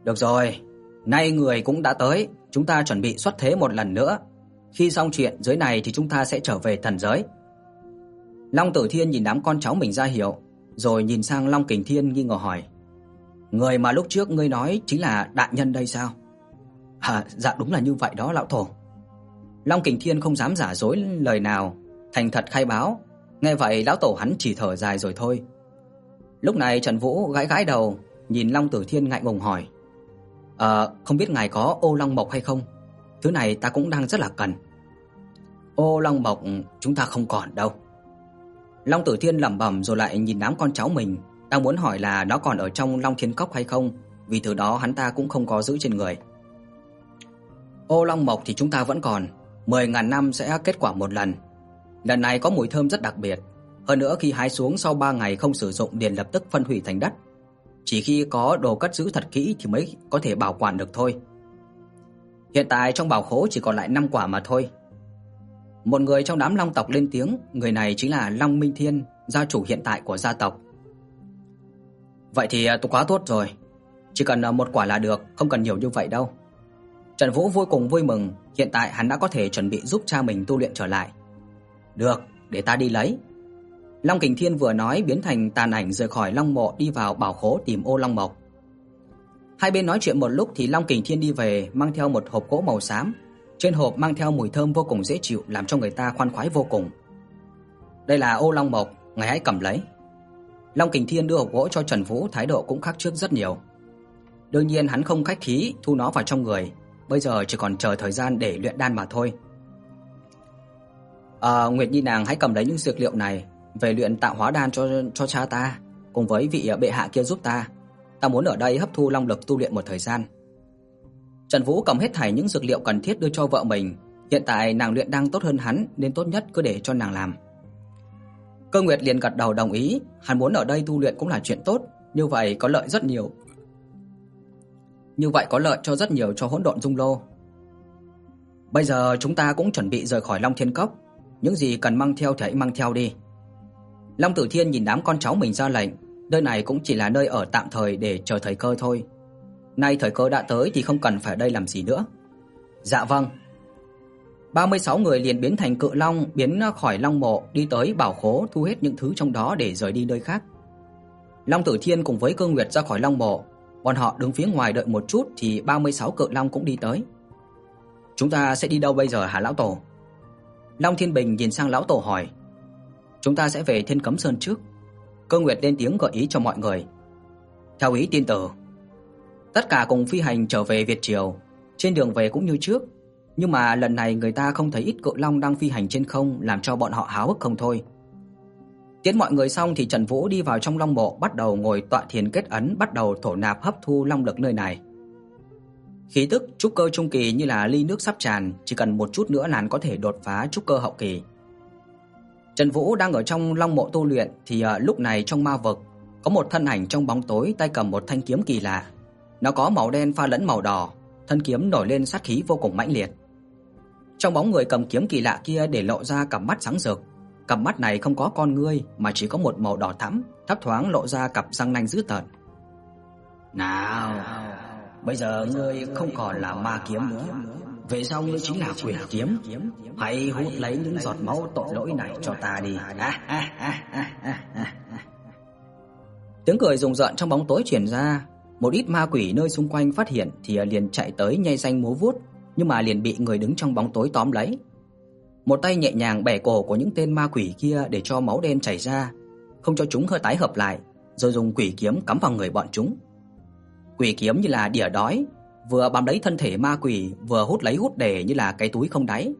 Được rồi, nay người cũng đã tới, chúng ta chuẩn bị xuất thế một lần nữa. Khi xong chuyện dưới này thì chúng ta sẽ trở về thần giới. Long Tử Thiên nhìn đám con cháu mình ra hiệu, rồi nhìn sang Long Kình Thiên nghi ngờ hỏi: "Người mà lúc trước ngươi nói chính là đại nhân đây sao?" "À, dạ đúng là như vậy đó lão tổ." Long Kình Thiên không dám giả dối lời nào, thành thật khai báo. Nghe vậy lão tổ hắn chỉ thở dài rồi thôi. Lúc này Trần Vũ gãi gãi đầu, nhìn Long Tử Thiên ngại ngùng hỏi: "Ờ, không biết ngài có ô long mộc hay không? Thứ này ta cũng đang rất là cần." "Ô long mộc chúng ta không còn đâu." Long Tử Thiên lẩm bẩm rồi lại nhìn đám con cháu mình, đang muốn hỏi là nó còn ở trong Long Thiên Cốc hay không, vì thứ đó hắn ta cũng không có giữ trên người. Ô Long Mộc thì chúng ta vẫn còn, 10 ngàn năm sẽ kết quả một lần. Lần này có mùi thơm rất đặc biệt, hơn nữa khi hái xuống sau 3 ngày không sử dụng liền lập tức phân hủy thành đất. Chỉ khi có đồ cất giữ thật kỹ thì mới có thể bảo quản được thôi. Hiện tại trong bảo khố chỉ còn lại 5 quả mà thôi. Một người trong đám Long tộc lên tiếng, người này chính là Long Minh Thiên, gia chủ hiện tại của gia tộc. Vậy thì à, tôi quá tốt rồi, chỉ cần à, một quả là được, không cần nhiều như vậy đâu. Trần Vũ vô cùng vui mừng, hiện tại hắn đã có thể chuẩn bị giúp cha mình tu luyện trở lại. Được, để ta đi lấy. Long Kình Thiên vừa nói biến thành tàn ảnh rời khỏi Long mộ đi vào bảo khố tìm ô long mộc. Hai bên nói chuyện một lúc thì Long Kình Thiên đi về mang theo một hộp gỗ màu xám, trên hộp mang theo mùi thơm vô cùng dễ chịu làm cho người ta khoan khoái vô cùng. Đây là ô long mộc, ngài hãy cầm lấy. Long Kình Thiên đưa hộp gỗ cho Trần Vũ, thái độ cũng khác trước rất nhiều. Đương nhiên hắn không khách khí thu nó vào trong người, bây giờ chỉ còn chờ thời gian để luyện đan mà thôi. À, Nguyệt Nhi nàng hãy cầm lấy những dược liệu này về luyện tạo hóa đan cho cho cha ta, cùng với vị bệ hạ kia giúp ta. Ta muốn ở đây hấp thu long lực tu luyện một thời gian. Trần Vũ cầm hết thảy những dược liệu cần thiết đưa cho vợ mình, hiện tại nàng luyện đang tốt hơn hắn nên tốt nhất cứ để cho nàng làm. Cơ Nguyệt liền gật đầu đồng ý, hắn muốn ở đây tu luyện cũng là chuyện tốt, như vậy có lợi rất nhiều. Như vậy có lợi cho rất nhiều cho hỗn độn dung lô. Bây giờ chúng ta cũng chuẩn bị rời khỏi Long Thiên Cốc, những gì cần mang theo thì hãy mang theo đi. Long Tử Thiên nhìn đám con cháu mình ra lệnh, nơi này cũng chỉ là nơi ở tạm thời để chờ thời cơ thôi. Nay thời cơ đã tới thì không cần phải ở đây làm gì nữa. Dạ vâng. 36 người liền biến thành cự long, biến khỏi long mộ, đi tới bảo khố thu hết những thứ trong đó để rời đi nơi khác. Long Tử Thiên cùng với Cơ Nguyệt ra khỏi long mộ, bọn họ đứng phía ngoài đợi một chút thì 36 cự long cũng đi tới. Chúng ta sẽ đi đâu bây giờ hả lão tổ? Long Thiên Bình nhìn sang lão tổ hỏi chúng ta sẽ về Thiên Cấm Sơn trước." Cơ Nguyệt lên tiếng gợi ý cho mọi người. Theo ý tiên tử, tất cả cùng phi hành trở về Việt Triều, trên đường về cũng như trước, nhưng mà lần này người ta không thấy ít cự long đang phi hành trên không làm cho bọn họ háo hức không thôi. tiến mọi người xong thì Trần Vũ đi vào trong long mộ, bắt đầu ngồi tọa thiền kết ấn, bắt đầu thổ nạp hấp thu long lực nơi này. Khí tức trúc cơ trung kỳ như là ly nước sắp tràn, chỉ cần một chút nữa là có thể đột phá trúc cơ hậu kỳ. Trần Vũ đang ở trong long mộ tu luyện thì uh, lúc này trong ma vực có một thân ảnh trong bóng tối tay cầm một thanh kiếm kỳ lạ. Nó có màu đen pha lẫn màu đỏ, thân kiếm nổi lên sát khí vô cùng mãnh liệt. Trong bóng người cầm kiếm kỳ lạ kia để lộ ra cặp mắt sáng rực, cặp mắt này không có con ngươi mà chỉ có một màu đỏ thẫm, thấp thoáng lộ ra cặp răng nanh dữ tợn. "Nào, bây giờ ngươi không còn là ma kiếm nữa, về sau ngươi chính là quỷ kiếm, hãy hút lấy những giọt máu tội lỗi này cho ta đi." Tiếng cười rùng rợn trong bóng tối truyền ra, một ít ma quỷ nơi xung quanh phát hiện thì liền chạy tới nhây xanh múa vuốt, nhưng mà liền bị người đứng trong bóng tối tóm lấy. Một tay nhẹ nhàng bẻ cổ của những tên ma quỷ kia để cho máu đen chảy ra, không cho chúng hơi tái hợp lại, rồi dùng quỷ kiếm cắm vào người bọn chúng. Quỷ kiếm như là đỉa đói, vừa bám lấy thân thể ma quỷ, vừa hút lấy hút để như là cái túi không đáy.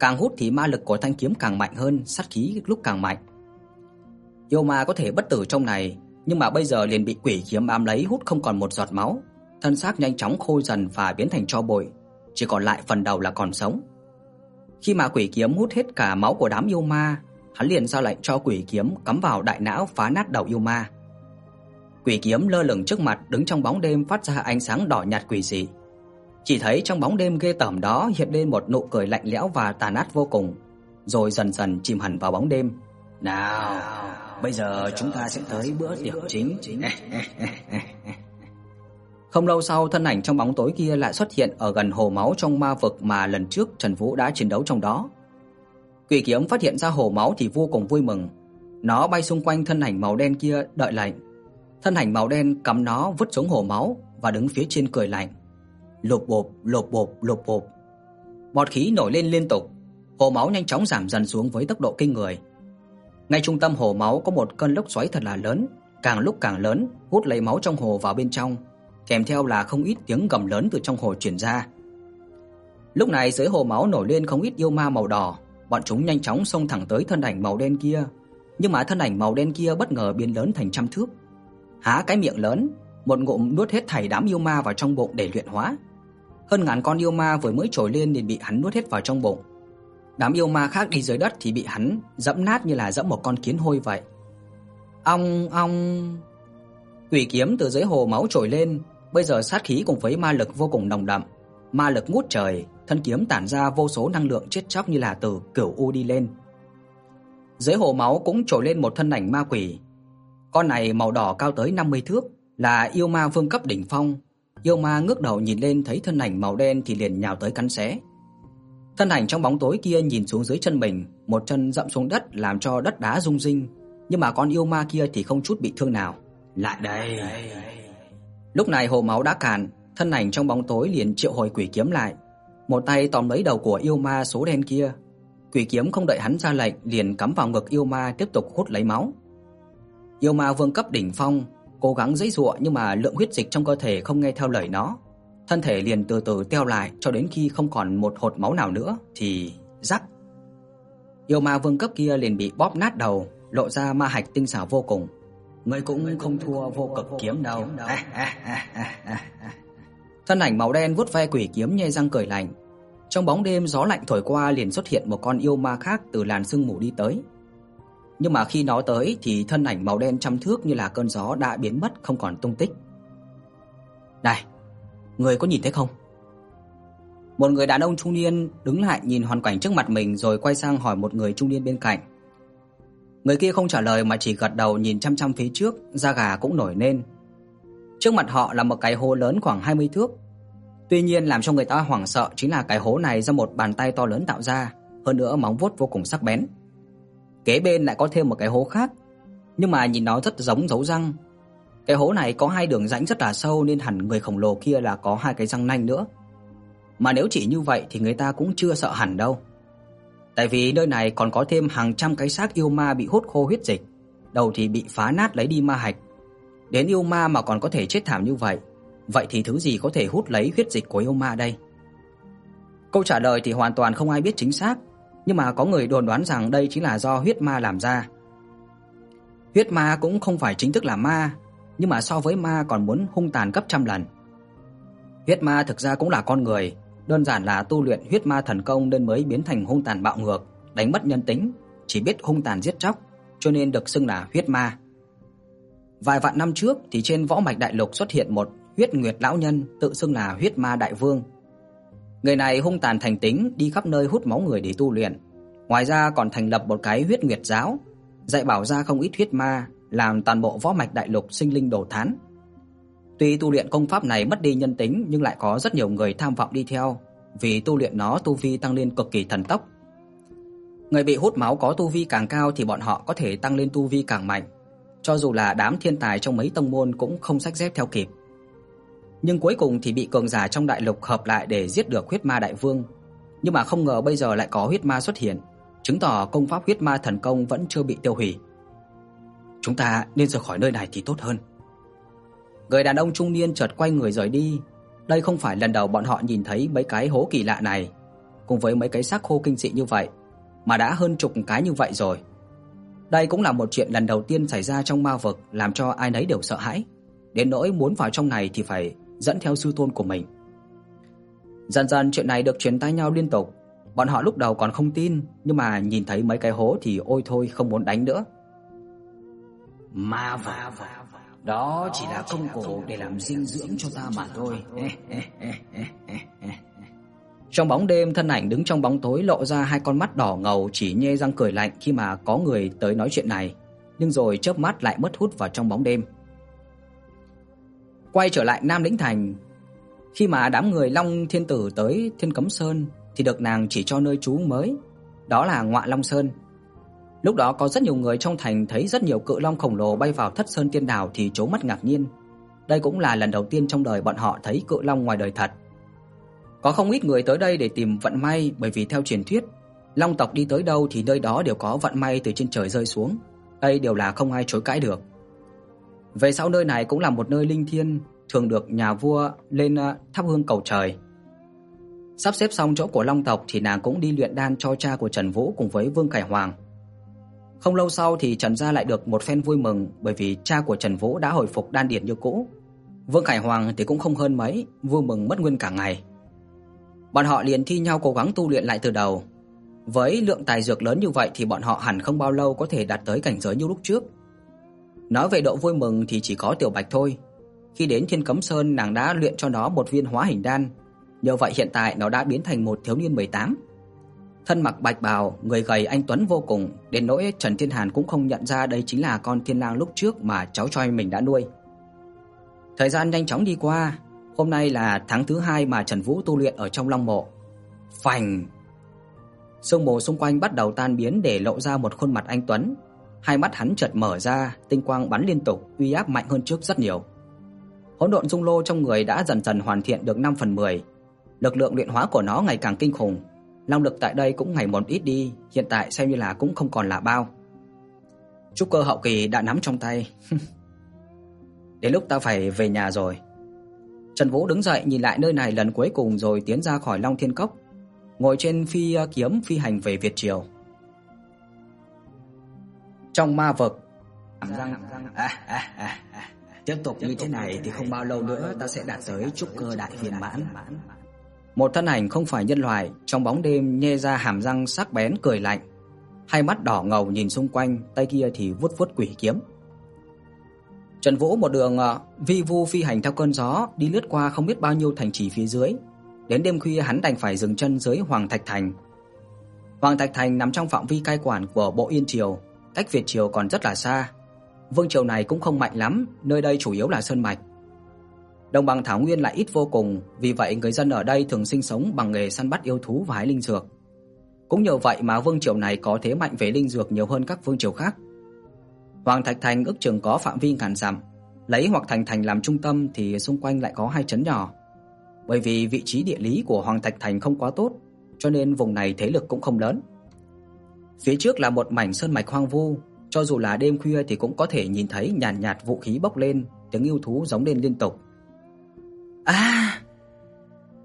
Càng hút thì ma lực của thanh kiếm càng mạnh hơn, sát khí lúc càng mạnh. Yêu ma có thể bất tử trong này, nhưng mà bây giờ liền bị quỷ kiếm bám lấy hút không còn một giọt máu, thân xác nhanh chóng khô dần và biến thành tro bụi, chỉ còn lại phần đầu là còn sống. Khi mà quỷ kiếm hút hết cả máu của đám yêu ma, hắn liền ra lệnh cho quỷ kiếm cắm vào đại não phá nát đầu yêu ma. Quỷ kiếm lơ lửng trước mặt đứng trong bóng đêm phát ra ánh sáng đỏ nhạt quỷ dị. Chỉ thấy trong bóng đêm ghê tởm đó hiện lên một nụ cười lạnh lẽo và tà ác vô cùng, rồi dần dần chìm hẳn vào bóng đêm. "Nào, bây giờ chúng ta sẽ tới bữa tiệc chính." Không lâu sau, thân ảnh trong bóng tối kia lại xuất hiện ở gần hồ máu trong ma vực mà lần trước Trần Vũ đã chiến đấu trong đó. Quỷ kiếm phát hiện ra hồ máu thì vô cùng vui mừng. Nó bay xung quanh thân ảnh màu đen kia đợi lệnh. Thân ảnh màu đen cắm nó vứt xuống hồ máu và đứng phía trên cười lạnh. Lộp bộp, lộp bộp, lộp bộp. Bọt khí nổi lên liên tục, hồ máu nhanh chóng giảm dần xuống với tốc độ kinh người. Ngay trung tâm hồ máu có một cơn lốc xoáy thật là lớn, càng lúc càng lớn, hút lấy máu trong hồ vào bên trong kèm theo là không ít tiếng gầm lớn từ trong hồ truyền ra. Lúc này dưới hồ máu nổi lên không ít yêu ma màu đỏ, bọn chúng nhanh chóng xông thẳng tới thân ảnh màu đen kia, nhưng mà thân ảnh màu đen kia bất ngờ biến lớn thành trăm thước. Há cái miệng lớn, một ngụm nuốt hết thảy đám yêu ma vào trong bụng để luyện hóa. Hơn ngàn con yêu ma vừa mới trồi lên liền bị hắn nuốt hết vào trong bụng. Đám yêu ma khác đi dưới đất thì bị hắn dẫm nát như là dẫm một con kiến hôi vậy. Ong ong. Quỷ kiếm từ dưới hồ máu trồi lên, Bây giờ sát khí cùng với ma lực vô cùng nồng đậm, ma lực ngút trời, thân kiếm tản ra vô số năng lượng chết chóc như là từ cửu u đi lên. Dưới hồ máu cũng trồi lên một thân ảnh ma quỷ. Con này màu đỏ cao tới 50 thước, là yêu ma vương cấp đỉnh phong. Yêu ma ngước đầu nhìn lên thấy thân ảnh màu đen thì liền nhào tới cắn xé. Thân ảnh trong bóng tối kia nhìn xuống dưới chân mình, một chân dậm xuống đất làm cho đất đá rung rinh, nhưng mà con yêu ma kia thì không chút bị thương nào. Lại đây. Lúc này hồ máu đã cạn, thân ảnh trong bóng tối liền triệu hồi quỷ kiếm lại, một tay tóm lấy đầu của yêu ma số đen kia. Quỷ kiếm không đợi hắn ra lệnh, liền cắm vào ngực yêu ma tiếp tục hút lấy máu. Yêu ma vương cấp đỉnh phong, cố gắng giãy giụa nhưng mà lượng huyết dịch trong cơ thể không nghe theo lời nó, thân thể liền từ từ teo lại cho đến khi không còn một hột máu nào nữa thì rắc. Yêu ma vương cấp kia liền bị bóp nát đầu, lộ ra ma hạch tinh xảo vô cùng ngươi cũng không thua vô cực kiếm đâu. Thân ảnh màu đen vuốt ve quỷ kiếm nhe răng cười lạnh. Trong bóng đêm gió lạnh thổi qua liền xuất hiện một con yêu ma khác từ làn sương mù đi tới. Nhưng mà khi nó tới thì thân ảnh màu đen trăm thước như là cơn gió đã biến mất không còn tung tích. "Này, người có nhìn thấy không?" Một người đàn ông trung niên đứng lại nhìn hoàn cảnh trước mặt mình rồi quay sang hỏi một người trung niên bên cạnh. Người kia không trả lời mà chỉ gật đầu nhìn chăm chăm phía trước, da gà cũng nổi lên. Trước mặt họ là một cái hố lớn khoảng 20 thước. Tuy nhiên làm cho người ta hoảng sợ chính là cái hố này do một bàn tay to lớn tạo ra, hơn nữa móng vuốt vô cùng sắc bén. Kế bên lại có thêm một cái hố khác, nhưng mà nhìn nó rất giống dấu răng. Cái hố này có hai đường rãnh rất là sâu nên hẳn người khổng lồ kia là có hai cái răng nanh nữa. Mà nếu chỉ như vậy thì người ta cũng chưa sợ hẳn đâu. Tại vì nơi này còn có thêm hàng trăm cái xác yêu ma bị hút khô huyết dịch, đầu thì bị phá nát lấy đi ma hạch. Đến yêu ma mà còn có thể chết thảm như vậy, vậy thì thứ gì có thể hút lấy huyết dịch của yêu ma đây? Câu trả lời thì hoàn toàn không ai biết chính xác, nhưng mà có người đồn đoán rằng đây chính là do huyết ma làm ra. Huyết ma cũng không phải chính thức là ma, nhưng mà so với ma còn muốn hung tàn gấp trăm lần. Huyết ma thực ra cũng là con người, đơn giản là tu luyện huyết ma thần công nên mới biến thành hung tàn bạo ngược, đánh mất nhân tính, chỉ biết hung tàn giết chóc, cho nên được xưng là huyết ma. Vài vạn năm trước thì trên võ mạch đại lục xuất hiện một huyết nguyệt lão nhân tự xưng là huyết ma đại vương. Người này hung tàn thành tính, đi khắp nơi hút máu người để tu luyện. Ngoài ra còn thành lập một cái huyết nguyệt giáo, dạy bảo ra không ít huyết ma, làm toàn bộ võ mạch đại lục sinh linh đổ thán. Tuy tu luyện công pháp này mất đi nhân tính nhưng lại có rất nhiều người tham vọng đi theo, vì tu luyện nó tu vi tăng lên cực kỳ thần tốc. Người bị hút máu có tu vi càng cao thì bọn họ có thể tăng lên tu vi càng mạnh, cho dù là đám thiên tài trong mấy tông môn cũng không xách dép theo kịp. Nhưng cuối cùng thì bị cường giả trong đại lục hợp lại để giết được huyết ma đại vương, nhưng mà không ngờ bây giờ lại có huyết ma xuất hiện, chứng tỏ công pháp huyết ma thần công vẫn chưa bị tiêu hủy. Chúng ta nên rời khỏi nơi này thì tốt hơn. Người đàn ông trung niên chợt quay người rời đi. Đây không phải lần đầu bọn họ nhìn thấy mấy cái hố kỳ lạ này, cùng với mấy cái xác khô kinh dị như vậy, mà đã hơn chục cái như vậy rồi. Đây cũng là một chuyện lần đầu tiên xảy ra trong ma vực làm cho ai nấy đều sợ hãi, đến nỗi muốn vào trong này thì phải dẫn theo sư tôn của mình. Dần dần chuyện này được truyền tai nhau liên tục, bọn họ lúc đầu còn không tin, nhưng mà nhìn thấy mấy cái hố thì ôi thôi không muốn đánh nữa. Ma vực đó chỉ là công cụ để làm dinh dưỡng cho ta mà thôi. Trong bóng đêm, thân ảnh đứng trong bóng tối lộ ra hai con mắt đỏ ngầu chỉ nhe răng cười lạnh khi mà có người tới nói chuyện này, nhưng rồi chớp mắt lại mất hút vào trong bóng đêm. Quay trở lại Nam Lĩnh Thành, khi mà đám người Long Thiên Tử tới Thiên Cấm Sơn thì được nàng chỉ cho nơi trú mới, đó là Ngọa Long Sơn. Lúc đó có rất nhiều người trong thành thấy rất nhiều cự long khổng lồ bay vào Thất Sơn Tiên Đảo thì trố mắt ngạc nhiên. Đây cũng là lần đầu tiên trong đời bọn họ thấy cự long ngoài đời thật. Có không ít người tới đây để tìm vận may bởi vì theo truyền thuyết, long tộc đi tới đâu thì nơi đó đều có vận may từ trên trời rơi xuống. Đây đều là không ai chối cãi được. Về sau nơi này cũng là một nơi linh thiêng, thường được nhà vua lên ờ, thắp hương cầu trời. Sắp xếp xong chỗ của long tộc thì nàng cũng đi luyện đan cho cha của Trần Vũ cùng với Vương Khải Hoàng. Không lâu sau thì Trần gia lại được một phen vui mừng bởi vì cha của Trần Vũ đã hồi phục đan điền như cũ. Vương Khải Hoàng thì cũng không hơn mấy, vui mừng mất nguyên cả ngày. Bọn họ liền thi nhau cố gắng tu luyện lại từ đầu. Với lượng tài dược lớn như vậy thì bọn họ hẳn không bao lâu có thể đạt tới cảnh giới như lúc trước. Nói về độ vui mừng thì chỉ có Tiểu Bạch thôi. Khi đến Thiên Cấm Sơn, nàng đã luyện cho nó một viên hóa hình đan, nhờ vậy hiện tại nó đã biến thành một thiếu niên 18 thân mặc bạch bào, người gầy anh tuấn vô cùng, đến nỗi Trần Thiên Hàn cũng không nhận ra đây chính là con thiên lang lúc trước mà cháu trai mình đã nuôi. Thời gian nhanh chóng đi qua, hôm nay là tháng thứ hai mà Trần Vũ tu luyện ở trong Long Mộ. Phành. Sương mù xung quanh bắt đầu tan biến để lộ ra một khuôn mặt anh tuấn, hai mắt hắn chợt mở ra, tinh quang bắn liên tục, uy áp mạnh hơn trước rất nhiều. Hỗn độn dung lô trong người đã dần dần hoàn thiện được 5 phần 10. Lực lượng luyện hóa của nó ngày càng kinh khủng, long lực tại đây cũng ngày một ít đi, hiện tại xem như là cũng không còn là bao. Trúc cơ hậu kỳ đã nắm trong tay. Đến lúc ta phải về nhà rồi. Trần Vũ đứng dậy nhìn lại nơi này lần cuối cùng rồi tiến ra khỏi Long Thiên Cốc, ngồi trên phi kiếm phi hành về Việt Triều. Trong ma vực, răng à, à, à, tiếp tục như thế này thì không bao lâu nữa ta sẽ đạt tới trúc cơ đại viên mãn. Một thân ảnh không phải nhân loại, trong bóng đêm nhe ra hàm răng sắc bén cười lạnh, hai mắt đỏ ngầu nhìn xung quanh, tay kia thì vuốt vuốt quỷ kiếm. Trần Vũ một đường ờ, vi vu phi hành theo cơn gió, đi lướt qua không biết bao nhiêu thành trì phía dưới. Đến đêm khuya hắn đành phải dừng chân dưới Hoàng Thạch Thành. Hoàng Thạch Thành nằm trong phạm vi cai quản của Bộ Yên Triều, cách Việt Triều còn rất là xa. Vương triều này cũng không mạnh lắm, nơi đây chủ yếu là sơn mạch. Đồng bằng thảo nguyên lại ít vô cùng, vì vậy người dân ở đây thường sinh sống bằng nghề săn bắt yêu thú và hái linh dược. Cũng nhờ vậy mà vương triều này có thế mạnh về linh dược nhiều hơn các vương triều khác. Hoàng Thạch Thành ước chừng có phạm vi ngàn dặm, lấy hoặc Thành Thành làm trung tâm thì xung quanh lại có hai trấn nhỏ. Bởi vì vị trí địa lý của Hoàng Thạch Thành không quá tốt, cho nên vùng này thế lực cũng không lớn. Phía trước là một mảnh sơn mạch hoang vu, cho dù là đêm khuya thì cũng có thể nhìn thấy nhàn nhạt, nhạt vũ khí bốc lên, tiếng yêu thú giống lên liên tục. A!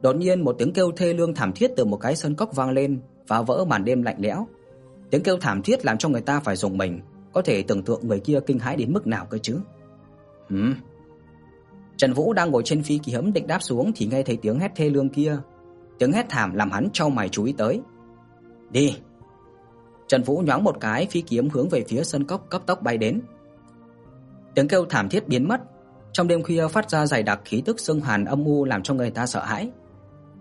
Đột nhiên một tiếng kêu thê lương thảm thiết từ một cái sơn cốc vang lên, phá vỡ màn đêm lạnh lẽo. Tiếng kêu thảm thiết làm cho người ta phải rùng mình, có thể tưởng tượng người kia kinh hãi đến mức nào cơ chứ. Hừm. Trần Vũ đang ngồi trên phi kiếm định đáp xuống thì nghe thấy tiếng hét thê lương kia. Tiếng hét thảm làm hắn chau mày chú ý tới. "Đi." Trần Vũ nhoáng một cái, phi kiếm hướng về phía sân cốc cấp tốc bay đến. Tiếng kêu thảm thiết biến mất, trong đêm khuya phát ra dày đặc khí tức xương hàn âm u làm cho người ta sợ hãi.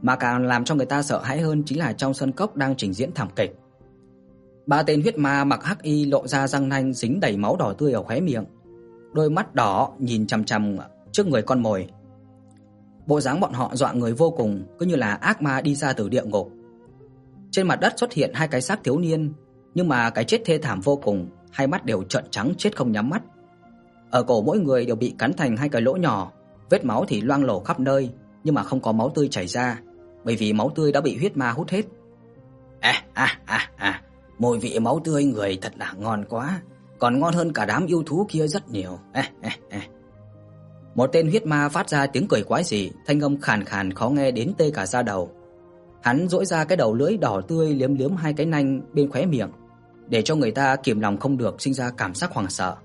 Mà càng làm cho người ta sợ hãi hơn chính là trong sân cốc đang trình diễn thảm kịch. Ba tên huyết ma mặc hắc y lộ ra răng nanh dính đầy máu đỏ tươi ở khóe miệng, đôi mắt đỏ nhìn chằm chằm trước người con mồi. Bộ dáng bọn họ dọa người vô cùng, cứ như là ác ma đi ra từ địa ngục. Trên mặt đất xuất hiện hai cái xác thiếu niên, nhưng mà cái chết thê thảm vô cùng, hai mắt đều trợn trắng chết không nhắm mắt. Ở cổ mỗi người đều bị cắn thành hai cái lỗ nhỏ, vết máu thì loang lổ khắp nơi, nhưng mà không có máu tươi chảy ra, bởi vì máu tươi đã bị huyết ma hút hết. A a a a, mùi vị máu tươi người thật là ngon quá, còn ngon hơn cả đám yêu thú kia rất nhiều. A a a. Một tên huyết ma phát ra tiếng cười quái dị, thanh âm khàn khàn khó nghe đến tê cả da đầu. Hắn duỗi ra cái đầu lưỡi đỏ tươi liếm liếm hai cái nanh bên khóe miệng, để cho người ta kiềm lòng không được sinh ra cảm giác hoảng sợ.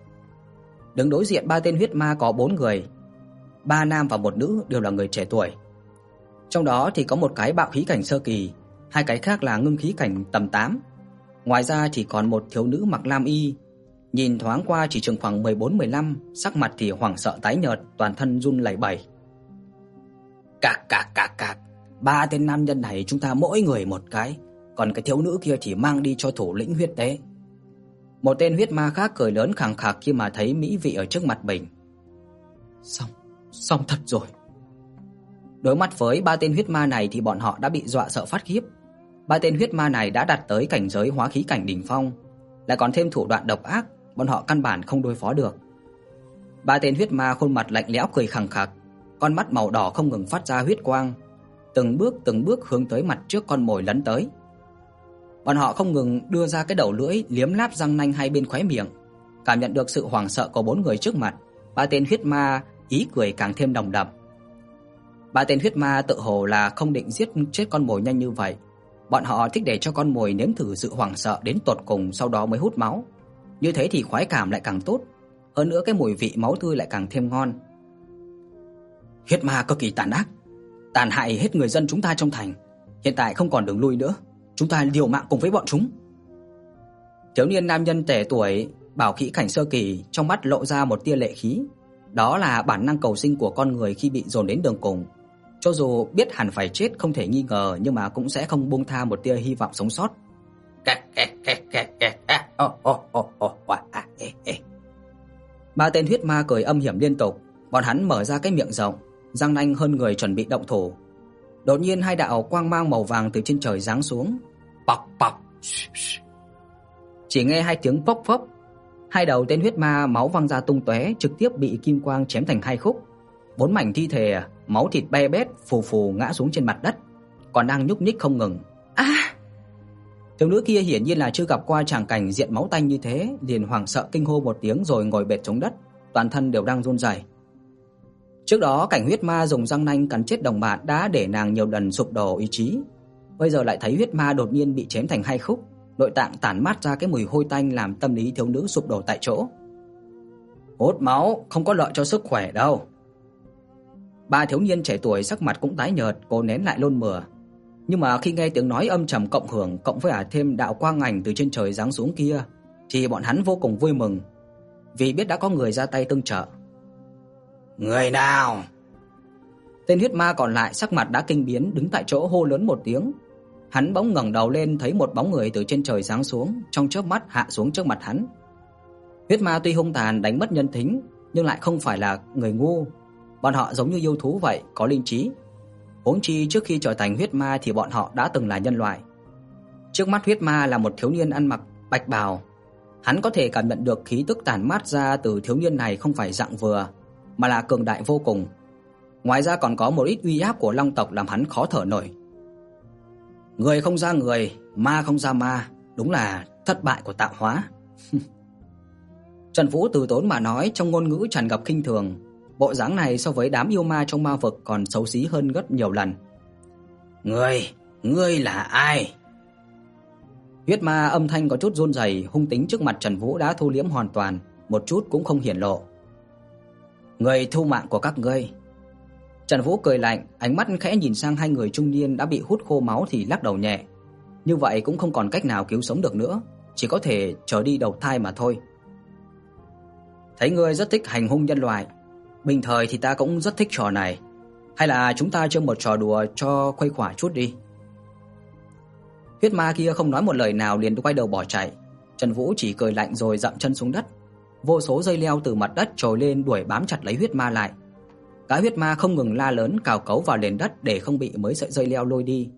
Đứng đối diện ba tên huyết ma có bốn người, ba nam và một nữ đều là người trẻ tuổi. Trong đó thì có một cái bạo khí cảnh sơ kỳ, hai cái khác là ngưng khí cảnh tầm 8. Ngoài ra thì còn một thiếu nữ mặc lam y, nhìn thoáng qua chỉ chừng khoảng 14-15, sắc mặt thì hoảng sợ tái nhợt, toàn thân run lẩy bẩy. Cạc cạc cạc cạc, ba tên nam nhân này chúng ta mỗi người một cái, còn cái thiếu nữ kia thì mang đi cho thủ lĩnh huyết tế. Một tên huyết ma khác cười lớn khằng khặc khi mà thấy mỹ vị ở trước mặt mình. Xong, xong thật rồi. Đối mặt với ba tên huyết ma này thì bọn họ đã bị dọa sợ phát khiếp. Ba tên huyết ma này đã đạt tới cảnh giới hóa khí cảnh đỉnh phong, lại còn thêm thủ đoạn độc ác, bọn họ căn bản không đối phó được. Ba tên huyết ma khuôn mặt lạnh lẽo cười khằng khặc, con mắt màu đỏ không ngừng phát ra huyết quang, từng bước từng bước hướng tới mặt trước con mồi lấn tới. Bọn họ không ngừng đưa ra cái đầu lưỡi liếm láp răng nanh hai bên khóe miệng, cảm nhận được sự hoảng sợ của bốn người trước mặt, ba tên huyết ma ý cười càng thêm đồng đậm. Ba tên huyết ma tự hồ là không định giết chết con mồi nhanh như vậy. Bọn họ thích để cho con mồi nếm thử sự hoảng sợ đến tột cùng sau đó mới hút máu. Như thế thì khoái cảm lại càng tốt, hơn nữa cái mùi vị máu tươi lại càng thêm ngon. Huyết ma cực kỳ tàn ác, tàn hại hết người dân chúng ta trong thành, hiện tại không còn đường lui nữa, chúng ta liều mạng cùng với bọn chúng. Thiếu niên nam nhân trẻ tuổi, bảo khí cảnh sơ kỳ, trong mắt lộ ra một tia lệ khí, đó là bản năng cầu sinh của con người khi bị dồn đến đường cùng. Cho dù biết hẳn phải chết không thể nghi ngờ nhưng mà cũng sẽ không buông tha một tia hy vọng sống sót. Ba tên huyết ma cười âm hiểm liên tục, bọn hắn mở ra cái miệng rộng, răng nanh hơn người chuẩn bị động thủ. Đột nhiên hai đạo quang mang màu vàng từ trên trời giáng xuống, pọc pọc. Chỉ nghe hai tiếng pốc phốc, hai đầu tên huyết ma máu văng ra tung tóe, trực tiếp bị kim quang chém thành hai khúc. Bốn mảnh thi thể, máu thịt be bét phù phù ngã xuống trên mặt đất, còn đang nhúc nhích không ngừng. A! À! Thiếu nữ kia hiển nhiên là chưa gặp qua tràng cảnh diện máu tanh như thế, liền hoảng sợ kinh hô một tiếng rồi ngồi bệt xuống đất, toàn thân đều đang run rẩy. Trước đó cảnh huyết ma dùng răng nanh cắn chết đồng bạn đã để nàng nhiều lần sụp đổ ý chí. Bây giờ lại thấy huyết ma đột nhiên bị chém thành hai khúc, nội tạng tản mát ra cái mùi hôi tanh làm tâm lý thiếu nữ sụp đổ tại chỗ. Hút máu không có lợi cho sức khỏe đâu. Ba thiếu niên trẻ tuổi sắc mặt cũng tái nhợt, cố nén lại nôn mửa. Nhưng mà khi nghe tiếng nói âm trầm cộng hưởng cộng với à thêm đạo quang ảnh từ trên trời giáng xuống kia, thì bọn hắn vô cùng vui mừng, vì biết đã có người ra tay tương trợ. Người nào? Tên huyết ma còn lại sắc mặt đã kinh biến, đứng tại chỗ hô lớn một tiếng. Hắn bỗng ngẩng đầu lên thấy một bóng người từ trên trời giáng xuống, trong chớp mắt hạ xuống trước mặt hắn. Huyết ma tuy hung tàn đánh mất nhân tính, nhưng lại không phải là người ngu. Bọn họ giống như yêu thú vậy, có linh trí. Huống chi trước khi trở thành huyết ma thì bọn họ đã từng là nhân loại. Trước mắt huyết ma là một thiếu niên ăn mặc bạch bào. Hắn có thể cảm nhận được khí tức tản mát ra từ thiếu niên này không phải dạng vừa, mà là cường đại vô cùng. Ngoài ra còn có một ít uy áp của Long tộc làm hắn khó thở nổi. Người không ra người, ma không ra ma, đúng là thất bại của tạo hóa. Trần Vũ từ tốn mà nói trong ngôn ngữ tràn ngập khinh thường, bộ dáng này so với đám yêu ma trong ma vực còn xấu xí hơn gấp nhiều lần. "Ngươi, ngươi là ai?" Huyết ma âm thanh có chút run rẩy, hung tính trước mặt Trần Vũ đã thu liễm hoàn toàn, một chút cũng không hiển lộ. "Người thu mạng của các ngươi." Trần Vũ cười lạnh, ánh mắt khẽ nhìn sang hai người trung niên đã bị hút khô máu thì lắc đầu nhẹ. Như vậy cũng không còn cách nào cứu sống được nữa, chỉ có thể trở đi đầu thai mà thôi. Thấy ngươi rất thích hành hung nhân loại, bình thời thì ta cũng rất thích trò này. Hay là chúng ta chơi một trò đùa cho khuây khỏa chút đi. Huyết ma kia không nói một lời nào liền quay đầu bỏ chạy. Trần Vũ chỉ cười lạnh rồi dậm chân xuống đất. Vô số dây leo từ mặt đất trồi lên đuổi bám chặt lấy huyết ma lại. Cái huyết ma không ngừng la lớn cào cấu vào nền đất để không bị mấy sợi dây leo lôi đi.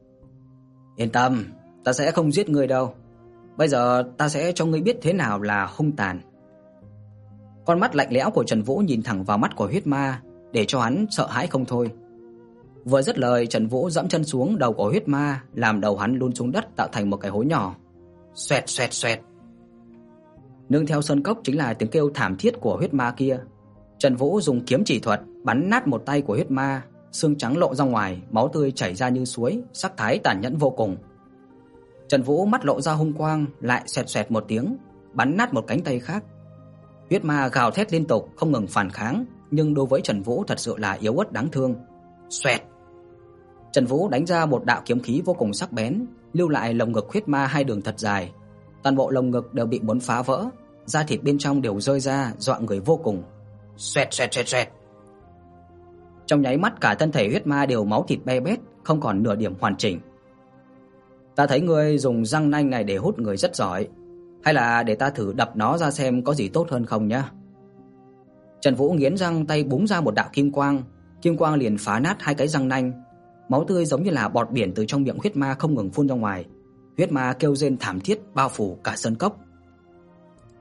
Yên tâm, ta sẽ không giết ngươi đâu. Bây giờ ta sẽ cho ngươi biết thế nào là hung tàn. Con mắt lạnh lẽo của Trần Vũ nhìn thẳng vào mắt của huyết ma, để cho hắn sợ hãi không thôi. Vừa dứt lời, Trần Vũ giẫm chân xuống đầu của huyết ma, làm đầu hắn lún xuống đất tạo thành một cái hố nhỏ. Xoẹt xoẹt xoẹt. Nương theo sơn cốc chính là tiếng kêu thảm thiết của huyết ma kia. Trần Vũ dùng kiếm chỉ thuật bắn nát một tay của huyết ma, xương trắng lộ ra ngoài, máu tươi chảy ra như suối, sắc thái tàn nhẫn vô cùng. Trần Vũ mắt lộ ra hung quang, lại xoẹt xoẹt một tiếng, bắn nát một cánh tay khác. Huyết ma gào thét liên tục, không ngừng phản kháng, nhưng đối với Trần Vũ thật sự là yếu ớt đáng thương. Xoẹt. Trần Vũ đánh ra một đạo kiếm khí vô cùng sắc bén, lưu lại lồng ngực huyết ma hai đường thật dài. Toàn bộ lồng ngực đều bị muốn phá vỡ, da thịt bên trong đều rơi ra, dọa người vô cùng. Xoẹt xoẹt xoẹt xoẹt. Trong nháy mắt cả thân thể huyết ma đều máu thịt be bét, không còn nửa điểm hoàn chỉnh. Ta thấy ngươi dùng răng nanh này để hút người rất giỏi, hay là để ta thử đập nó ra xem có gì tốt hơn không nhá. Trần Vũ nghiến răng tay búng ra một đạo kim quang, kim quang liền phá nát hai cái răng nanh, máu tươi giống như là bọt biển từ trong miệng huyết ma không ngừng phun ra ngoài. Huyết ma kêu rên thảm thiết bao phủ cả sân cốc.